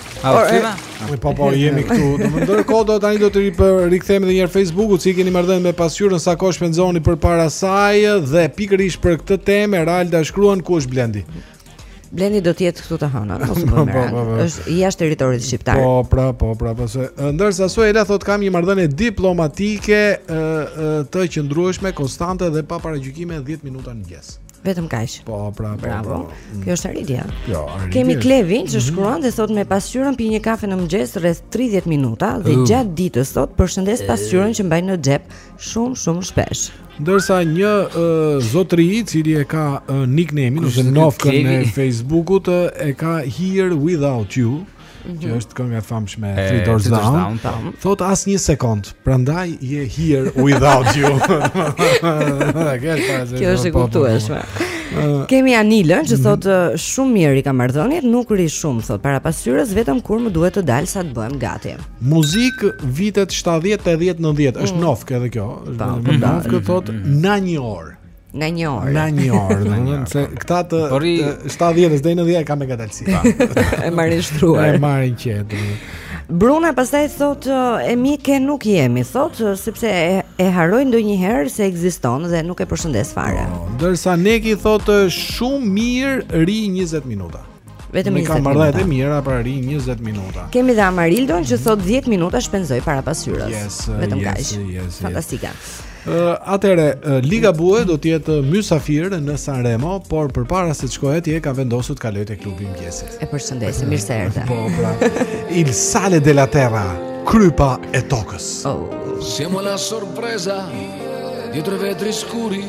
Speaker 1: A u kthyem?
Speaker 3: Po
Speaker 1: po, po jemi këtu. Domethënë ndërkohë do tani do të rip rikthehemi edhe një herë Facebooku, si e keni marrëdhënien me pasqyrën sa kohë shpenzoni përpara saj dhe pikërisht për këtë temë Ralda shkruan ku është Blendi.
Speaker 2: Blendi do të jetë këtu të hënën, mos u mërzit.
Speaker 1: Po, po, po.
Speaker 2: Është jashtë territorit shqiptar.
Speaker 1: Po, pra, po, pra, po se ndërsa Suela thotë kam një marrëdhënie diplomatike të qëndrueshme, konstante dhe pa paragjykime 10 minuta në mëngjes.
Speaker 2: Vetëm kaq.
Speaker 1: Po, pra, po,
Speaker 2: bravo.
Speaker 1: Po, po. Mm.
Speaker 2: Kjo është arritja.
Speaker 1: Jo, arritje.
Speaker 2: Kemi Klevin që
Speaker 1: mhm.
Speaker 2: shkruan dhe thotë me pasqyrën pi një kafe në mëngjes rreth 30 minuta dhe
Speaker 1: uh.
Speaker 2: gjatë ditës thotë përshëndes eh. pasqyrën që mbaj në xhep shumë shumë shpesh.
Speaker 1: Ndërsa një uh, zotëri i cili e ka uh, nickname-in ose nofkën e Facebook-ut uh, e ka Here Without You.
Speaker 2: Ëh. -hmm.
Speaker 1: që është kënga e famshme
Speaker 3: e
Speaker 1: Three Doors Down,
Speaker 3: down po.
Speaker 1: thotë asnjë sekond, prandaj je here without you.
Speaker 2: Kjo është e po,
Speaker 1: po, kuptueshme.
Speaker 2: Kemi Anilën që
Speaker 1: mhm.
Speaker 2: thotë shumë mirë i kam marrëdhëniet, nuk rri shumë thotë para pasqyrës vetëm kur më duhet të dal sa të bëhem gati.
Speaker 1: Muzikë vitet 70, 80, 90, është
Speaker 2: mm.
Speaker 1: nofkë edhe kjo, është
Speaker 2: nofkë
Speaker 1: thotë mhm. nja një orë.
Speaker 2: Nga një orë.
Speaker 1: Nga një orë, do të thonë se këta të 70-s deri në 10 kanë ngadalësi.
Speaker 2: E marrin shtruar.
Speaker 1: E marrin qetë.
Speaker 2: Bruna pastaj thotë e mike nuk jemi, thotë sepse e, e harroj ndonjëherë se ekziston dhe nuk e përshëndes fare.
Speaker 1: Po, ndërsa Neki thotë shumë mirë rri 20 minuta.
Speaker 2: Vetëm 20 minuta.
Speaker 1: Ne kam marrë edhe mira para rri 20 minuta.
Speaker 2: Kemi dhe Amarildon që thotë 10 minuta shpenzoj para pasqyrës.
Speaker 1: Yes,
Speaker 2: Vetëm
Speaker 1: yes,
Speaker 2: kaq.
Speaker 1: Yes, Fantastike.
Speaker 2: Yes.
Speaker 1: Uh, atëherë, uh, Ligabue do të jetë mysafir në Sanremo, por përpara se të shkojë atje ka vendosur të kalojë te klubi i mëngjesit.
Speaker 2: E përshëndesim, mirë se erdhe.
Speaker 1: Po, pra, il sale della terra, kripa e tokës.
Speaker 2: Oh.
Speaker 12: Siamo la sorpresa, dietro i vetri scuri,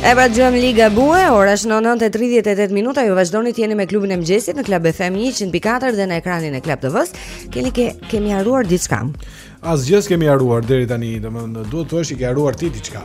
Speaker 2: E pra dëgjojmë Ligabue, ora është 9.38 minuta, ju vazhdoni të jeni me klubin e mëngjesit në Club FM 100.4 dhe në ekranin e Club TV-së, Keli ke, kemi harruar diçka.
Speaker 1: Asgjë s'kemi harruar deri tani, dhe më duhet të thoshe ke harruar ti diçka.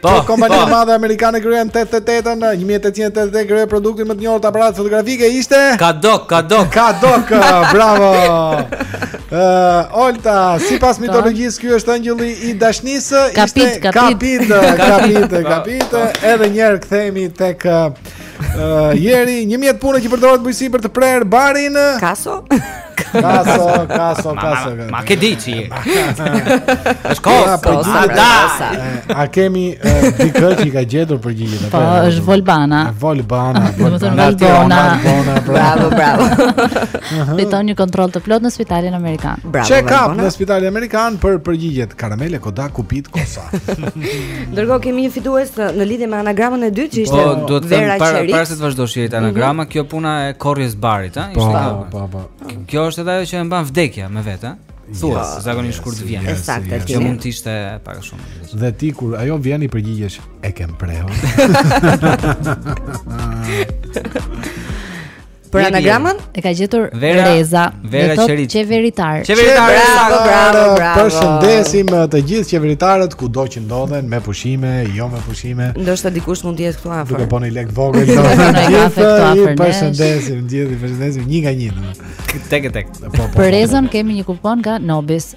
Speaker 2: Po,
Speaker 1: po,
Speaker 2: kompania e
Speaker 1: po. madhe amerikane krijuar në 88-ën, 1888 krijoi produktin më të njohur të aparatit fotografik ishte
Speaker 3: Kadok, Kadok.
Speaker 1: Kadok, bravo. Ë, uh, Olta, sipas mitologjisë ky është engjëlli i dashnisë, ishte
Speaker 4: kapit,
Speaker 1: kapit, kapit, kapit, kapit, edhe një herë kthehemi tek Uh, jeri, një mjet pune që përdoret në bujqësi për të prerë barin
Speaker 2: Kaso?
Speaker 1: Kaso, kaso, kaso
Speaker 3: Ma, ma, ma ke di çfarë, është
Speaker 2: kosa, po,
Speaker 1: a da A kemi uh, dikë që i ka gjetur përgjigjet
Speaker 4: Po, është Volbana
Speaker 1: Volbana, Volbana
Speaker 4: Volbana,
Speaker 1: Volbana
Speaker 2: Bravo, bravo
Speaker 4: Fiton një kontroll të plotë në spitalin Amerikan
Speaker 2: Bravo, Volbana
Speaker 1: Check up në spitalin Amerikan për përgjigjet Karamele, Kodak, Kupid, Kosa
Speaker 2: Ndërkohë kemi një fitues në lidhje me anagramën e dytë që ishte
Speaker 3: po, do të them përpara se të vazhdosh te anagrama, mm -hmm. kjo puna e korrjes së barit, ha?
Speaker 1: Po, po, po.
Speaker 3: Kjo është edhe ajo që e mban vdekja me vete, ha? Thua, yes, zakonisht yes, kur të vjen.
Speaker 2: E saktë,
Speaker 3: yes,
Speaker 2: që
Speaker 3: mund të ishte pak a shumë.
Speaker 1: Dhe ti kur ajo vjen i përgjigjesh e ke mprehur.
Speaker 2: Për anagramën
Speaker 4: e ka gjetur
Speaker 3: Vera,
Speaker 4: Reza,
Speaker 3: Vera
Speaker 4: do
Speaker 3: thotë
Speaker 4: qeveritar.
Speaker 3: Qeveritar,
Speaker 2: bravo, bravo, bravo.
Speaker 1: Përshëndesim uh, të gjithë qeveritarët kudo që ndodhen me pushime, jo me pushime.
Speaker 2: Ndoshta dikush mund të jetë këtu afër.
Speaker 1: Duke bërë lek vogël do të gjithë.
Speaker 4: Ju
Speaker 1: përshëndesim, gjithë ju përshëndesim një nga një.
Speaker 3: Tek tek.
Speaker 1: Po, po, po.
Speaker 4: Për Rezën kemi një kupon nga Nobis.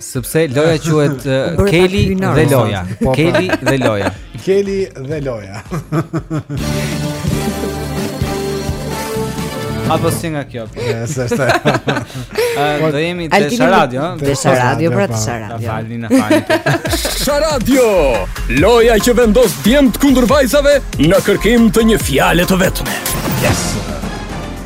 Speaker 3: Sepse loja quhet Keli dhe loja.
Speaker 1: Po, pra.
Speaker 3: Keli dhe loja.
Speaker 1: Keli dhe loja.
Speaker 3: Apo si nga kjo?
Speaker 1: Yes, është.
Speaker 3: Ëh, do jemi te Sharadio,
Speaker 2: ëh?
Speaker 3: Te
Speaker 2: Sharadio, pra
Speaker 3: te
Speaker 2: Sharadio.
Speaker 3: Na falni, na falni.
Speaker 11: Sharadio, loja që vendos djemtë kundër vajzave në kërkim të një fjale të vetme.
Speaker 3: Yes.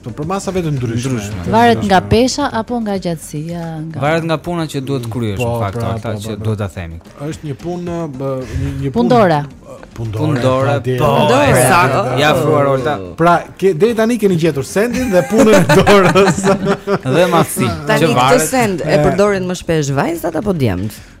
Speaker 3: Të
Speaker 2: po, përmasave të
Speaker 1: ndryshme.
Speaker 3: ndryshme.
Speaker 4: Varet nga pesha apo nga gjatësia, nga
Speaker 3: Varet nga puna që duhet kryesh
Speaker 1: po,
Speaker 3: në fakt,
Speaker 1: pra,
Speaker 3: ata
Speaker 1: po,
Speaker 3: që duhet ta themi.
Speaker 1: Është një punë, një punë
Speaker 3: punëdore.
Speaker 1: Punëdore,
Speaker 3: po, saktë. Je afruar Olta.
Speaker 1: Pra, deri tani keni gjetur sendin dhe punën e dorës.
Speaker 3: dhe masi.
Speaker 2: Tani këtë send e përdorin më shpesh vajzat apo
Speaker 1: djemtë?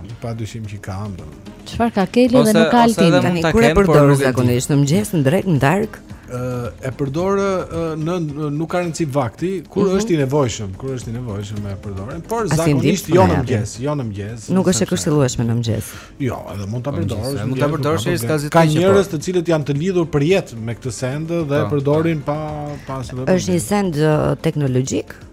Speaker 1: Pa dyshim që kam.
Speaker 4: Çfarë ka keli dhe nuk ka altin?
Speaker 2: Tani kur e përdor zakonisht në mëngjes, në drekë, në darkë?
Speaker 1: e përdor në nuk ka rëndësi vakti kur
Speaker 2: mhm.
Speaker 1: është i nevojshëm, kur është i nevojshëm e përdorim, por zakonisht jo në mëngjes, jo në mëngjes.
Speaker 2: Nuk është e këshillueshme në mëngjes.
Speaker 1: Jo, edhe mund ta përdorësh.
Speaker 3: Mund ta përdorësh
Speaker 1: edhe
Speaker 3: s'ka gjë.
Speaker 1: Ka njerëz të cilët janë të lidhur për jetë me këtë send dhe e
Speaker 3: po.
Speaker 1: përdorin pa pa asnjë.
Speaker 2: Është një send teknologjik?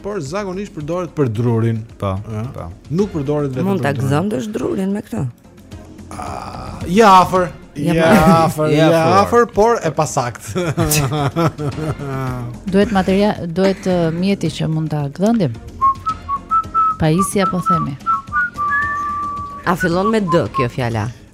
Speaker 1: Por zakonisht përdoret për drurin.
Speaker 3: Po, po.
Speaker 1: Nuk përdoret vetëm për drurin.
Speaker 2: Mund ta
Speaker 1: gdhendësh drurin
Speaker 2: me këtë.
Speaker 1: Ah,
Speaker 2: je
Speaker 1: afër.
Speaker 2: Je
Speaker 1: afër, je
Speaker 3: afër,
Speaker 1: por e pasaktë.
Speaker 4: Duhet materia, duhet uh, mjeti që mund ta gdhendim. Pajisja po themi.
Speaker 2: A fillon me D kjo fjala?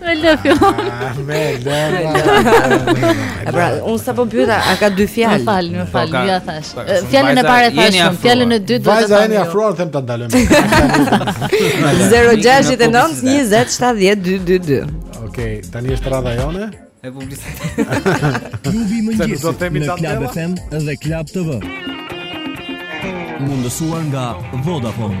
Speaker 3: Me
Speaker 4: L fillon.
Speaker 2: Ah,
Speaker 1: me L.
Speaker 4: Pra,
Speaker 2: unë sapo pyeta, a ka dy fjalë?
Speaker 4: Më fal, më fal,
Speaker 3: ia
Speaker 4: thashë. Fjalën e parë
Speaker 3: thashë,
Speaker 4: fjalën e dytë do të thash.
Speaker 1: Vajza jeni afruar, them ta ndalojmë.
Speaker 2: 069 20 70 222.
Speaker 1: Okej, tani është radha jonë.
Speaker 3: E publicitet.
Speaker 6: Klubi i mëngjesit në Club FM dhe Club TV. Mundësuar nga Vodafone.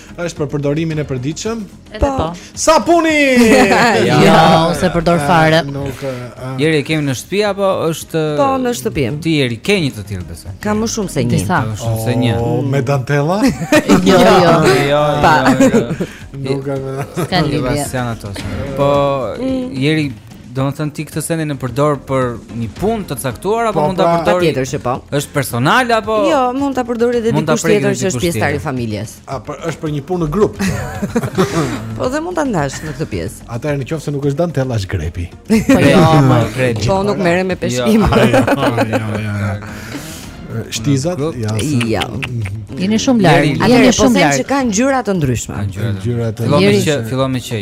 Speaker 1: Është për përdorimin e përditshëm?
Speaker 4: Edhe po.
Speaker 1: Sapuni!
Speaker 4: Jo, ja, s'e përdor fare.
Speaker 1: Nuk.
Speaker 3: Jeri e kemi në shtëpi apo është
Speaker 2: Po, në shtëpi.
Speaker 3: Ti jeri ke një të tillë besoj.
Speaker 2: Ka më shumë se një.
Speaker 4: Disa.
Speaker 3: Më shumë se një.
Speaker 1: Oh, me dantella?
Speaker 4: Jo, jo.
Speaker 3: Jo,
Speaker 2: jo.
Speaker 3: jo, jo.
Speaker 1: Nuk ka.
Speaker 4: Ka lidhje.
Speaker 3: Po, jeri Domethënë ti këtë sendin e përdor për një punë të caktuar apo
Speaker 1: po,
Speaker 3: mund ta
Speaker 1: pra,
Speaker 3: përdori?
Speaker 2: Po, tjetër që po.
Speaker 3: Është personal apo?
Speaker 2: Jo, mund ta përdori edhe dikush tjetër që është pjesëtar i familjes.
Speaker 1: A për, është për një punë në grup?
Speaker 2: po dhe mund ta ndash në këtë pjesë.
Speaker 1: Atëherë në qoftë se nuk është dantella është grepi.
Speaker 4: Po jo,
Speaker 3: me grepin.
Speaker 2: Po nuk merrem me peshkim.
Speaker 1: Jo, jo, jo. jo, jo. Shtizat, ja.
Speaker 2: Ja.
Speaker 4: Jeni shumë larg. Jeni
Speaker 2: po
Speaker 4: shumë
Speaker 2: larg. Ata
Speaker 4: që
Speaker 2: kanë ngjyra të ndryshme.
Speaker 1: Kanë ngjyra të ndryshme.
Speaker 3: Fillon me që, fillon me që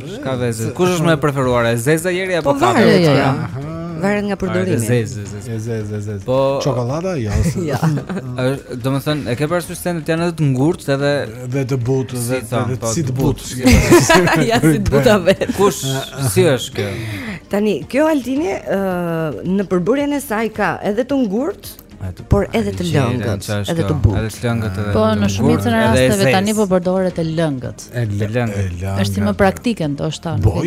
Speaker 2: Shka
Speaker 3: dhe
Speaker 2: zezë,
Speaker 3: kush është më e preferuar, e zezë Jeri apo kafe?
Speaker 2: Po varet,
Speaker 4: jo, jo,
Speaker 2: varet nga përdorimi.
Speaker 3: E zezë,
Speaker 1: e zezë, e zezë.
Speaker 3: Po...
Speaker 1: Çokolada, jo.
Speaker 2: Ja.
Speaker 3: Domethënë, e ke parasysh që janë edhe të ngurtë edhe...
Speaker 1: Edhe të butë,
Speaker 3: edhe
Speaker 1: të
Speaker 3: po,
Speaker 1: si
Speaker 3: të butë.
Speaker 2: Ja, si të buta vetë.
Speaker 3: Kush, si është kjo?
Speaker 2: Tani, kjo Altini, në përbërjen e saj ka edhe të ngurtë, por edhe të lëngët, edhe të butë.
Speaker 3: Edhe të lëngët edhe.
Speaker 4: Po në shumicën e rasteve tani po përdoren të lëngët.
Speaker 1: E
Speaker 3: lëngët.
Speaker 4: Është si më praktike ndoshta.
Speaker 3: Po.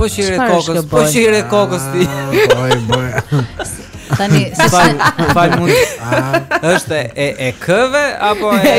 Speaker 4: Po shire
Speaker 3: kokës, po shire kokës ti.
Speaker 1: Po e bëj.
Speaker 4: Tani, sa
Speaker 3: fal mund. Është e e këve apo e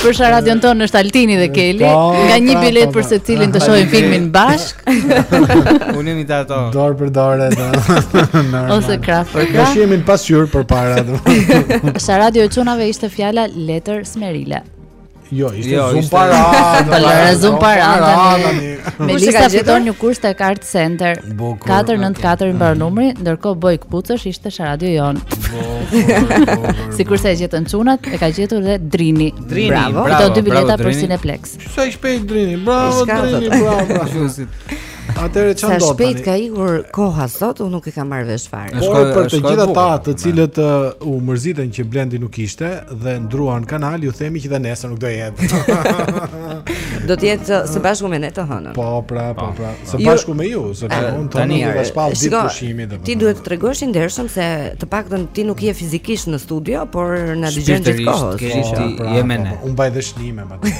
Speaker 2: Për
Speaker 4: sharadën tonë është Altini dhe Keli,
Speaker 1: po,
Speaker 4: nga një
Speaker 1: biletë
Speaker 4: për secilin të shohin filmin bashkë.
Speaker 3: Unë jam i dakord.
Speaker 1: Dorë për dorë do.
Speaker 4: Ose krah për krah.
Speaker 1: Ne jemi në pasqyrë përpara do.
Speaker 4: Sharada e çunave ishte fjala letër zmerile.
Speaker 1: Jo, ishte
Speaker 3: jo,
Speaker 1: zum para.
Speaker 4: Zum para tani. Melisa fiton një kurs tek Art Center. 494 i mbaron mm. numri, ndërkohë bojë këpucësh ishte sharada jonë. Sikurse e gjetën çunat, e ka gjetur dhe Drini.
Speaker 3: Drini,
Speaker 2: bravo.
Speaker 4: Këto dy bileta për Cineplex.
Speaker 1: Sa i shpejtë Drini. Bravo Drini, bravo. Atëherë
Speaker 3: s'çan
Speaker 1: dot.
Speaker 2: Sa shpejt ka ikur koha sot, unë nuk e kam marrë vesh fare.
Speaker 3: Po
Speaker 1: për të gjithë ata të cilët uh, u mërziten që Blendi nuk ishte dhe ndërruan kanal, ju themi që dhe nesër nuk do jetë.
Speaker 2: Do të jetë uh, së bashku me ne të hënën.
Speaker 1: Po, pra, po, po. pra. Së bashku me ju, se
Speaker 2: pra,
Speaker 1: unë
Speaker 3: të
Speaker 1: hënën do e shpall ditë pushimi dhe
Speaker 2: Ti duhet të tregohesh i ndershëm se të paktën ti nuk je fizikisht në studio, por na dëgjon gjithë kohës. Shpirtërisht,
Speaker 3: po,
Speaker 1: pra,
Speaker 3: je me
Speaker 1: po,
Speaker 3: ne.
Speaker 1: Po, unë mbaj dhe shënime, madje.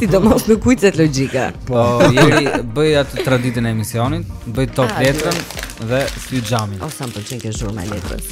Speaker 2: Sidomos në kuizet e logjikës.
Speaker 3: Po, Jeri, bëj atë traditën e emisionit, bëj top
Speaker 2: ah,
Speaker 3: letrën dhe thyej xhamin.
Speaker 2: O, sa më pëlqen kjo zhurma e letrës.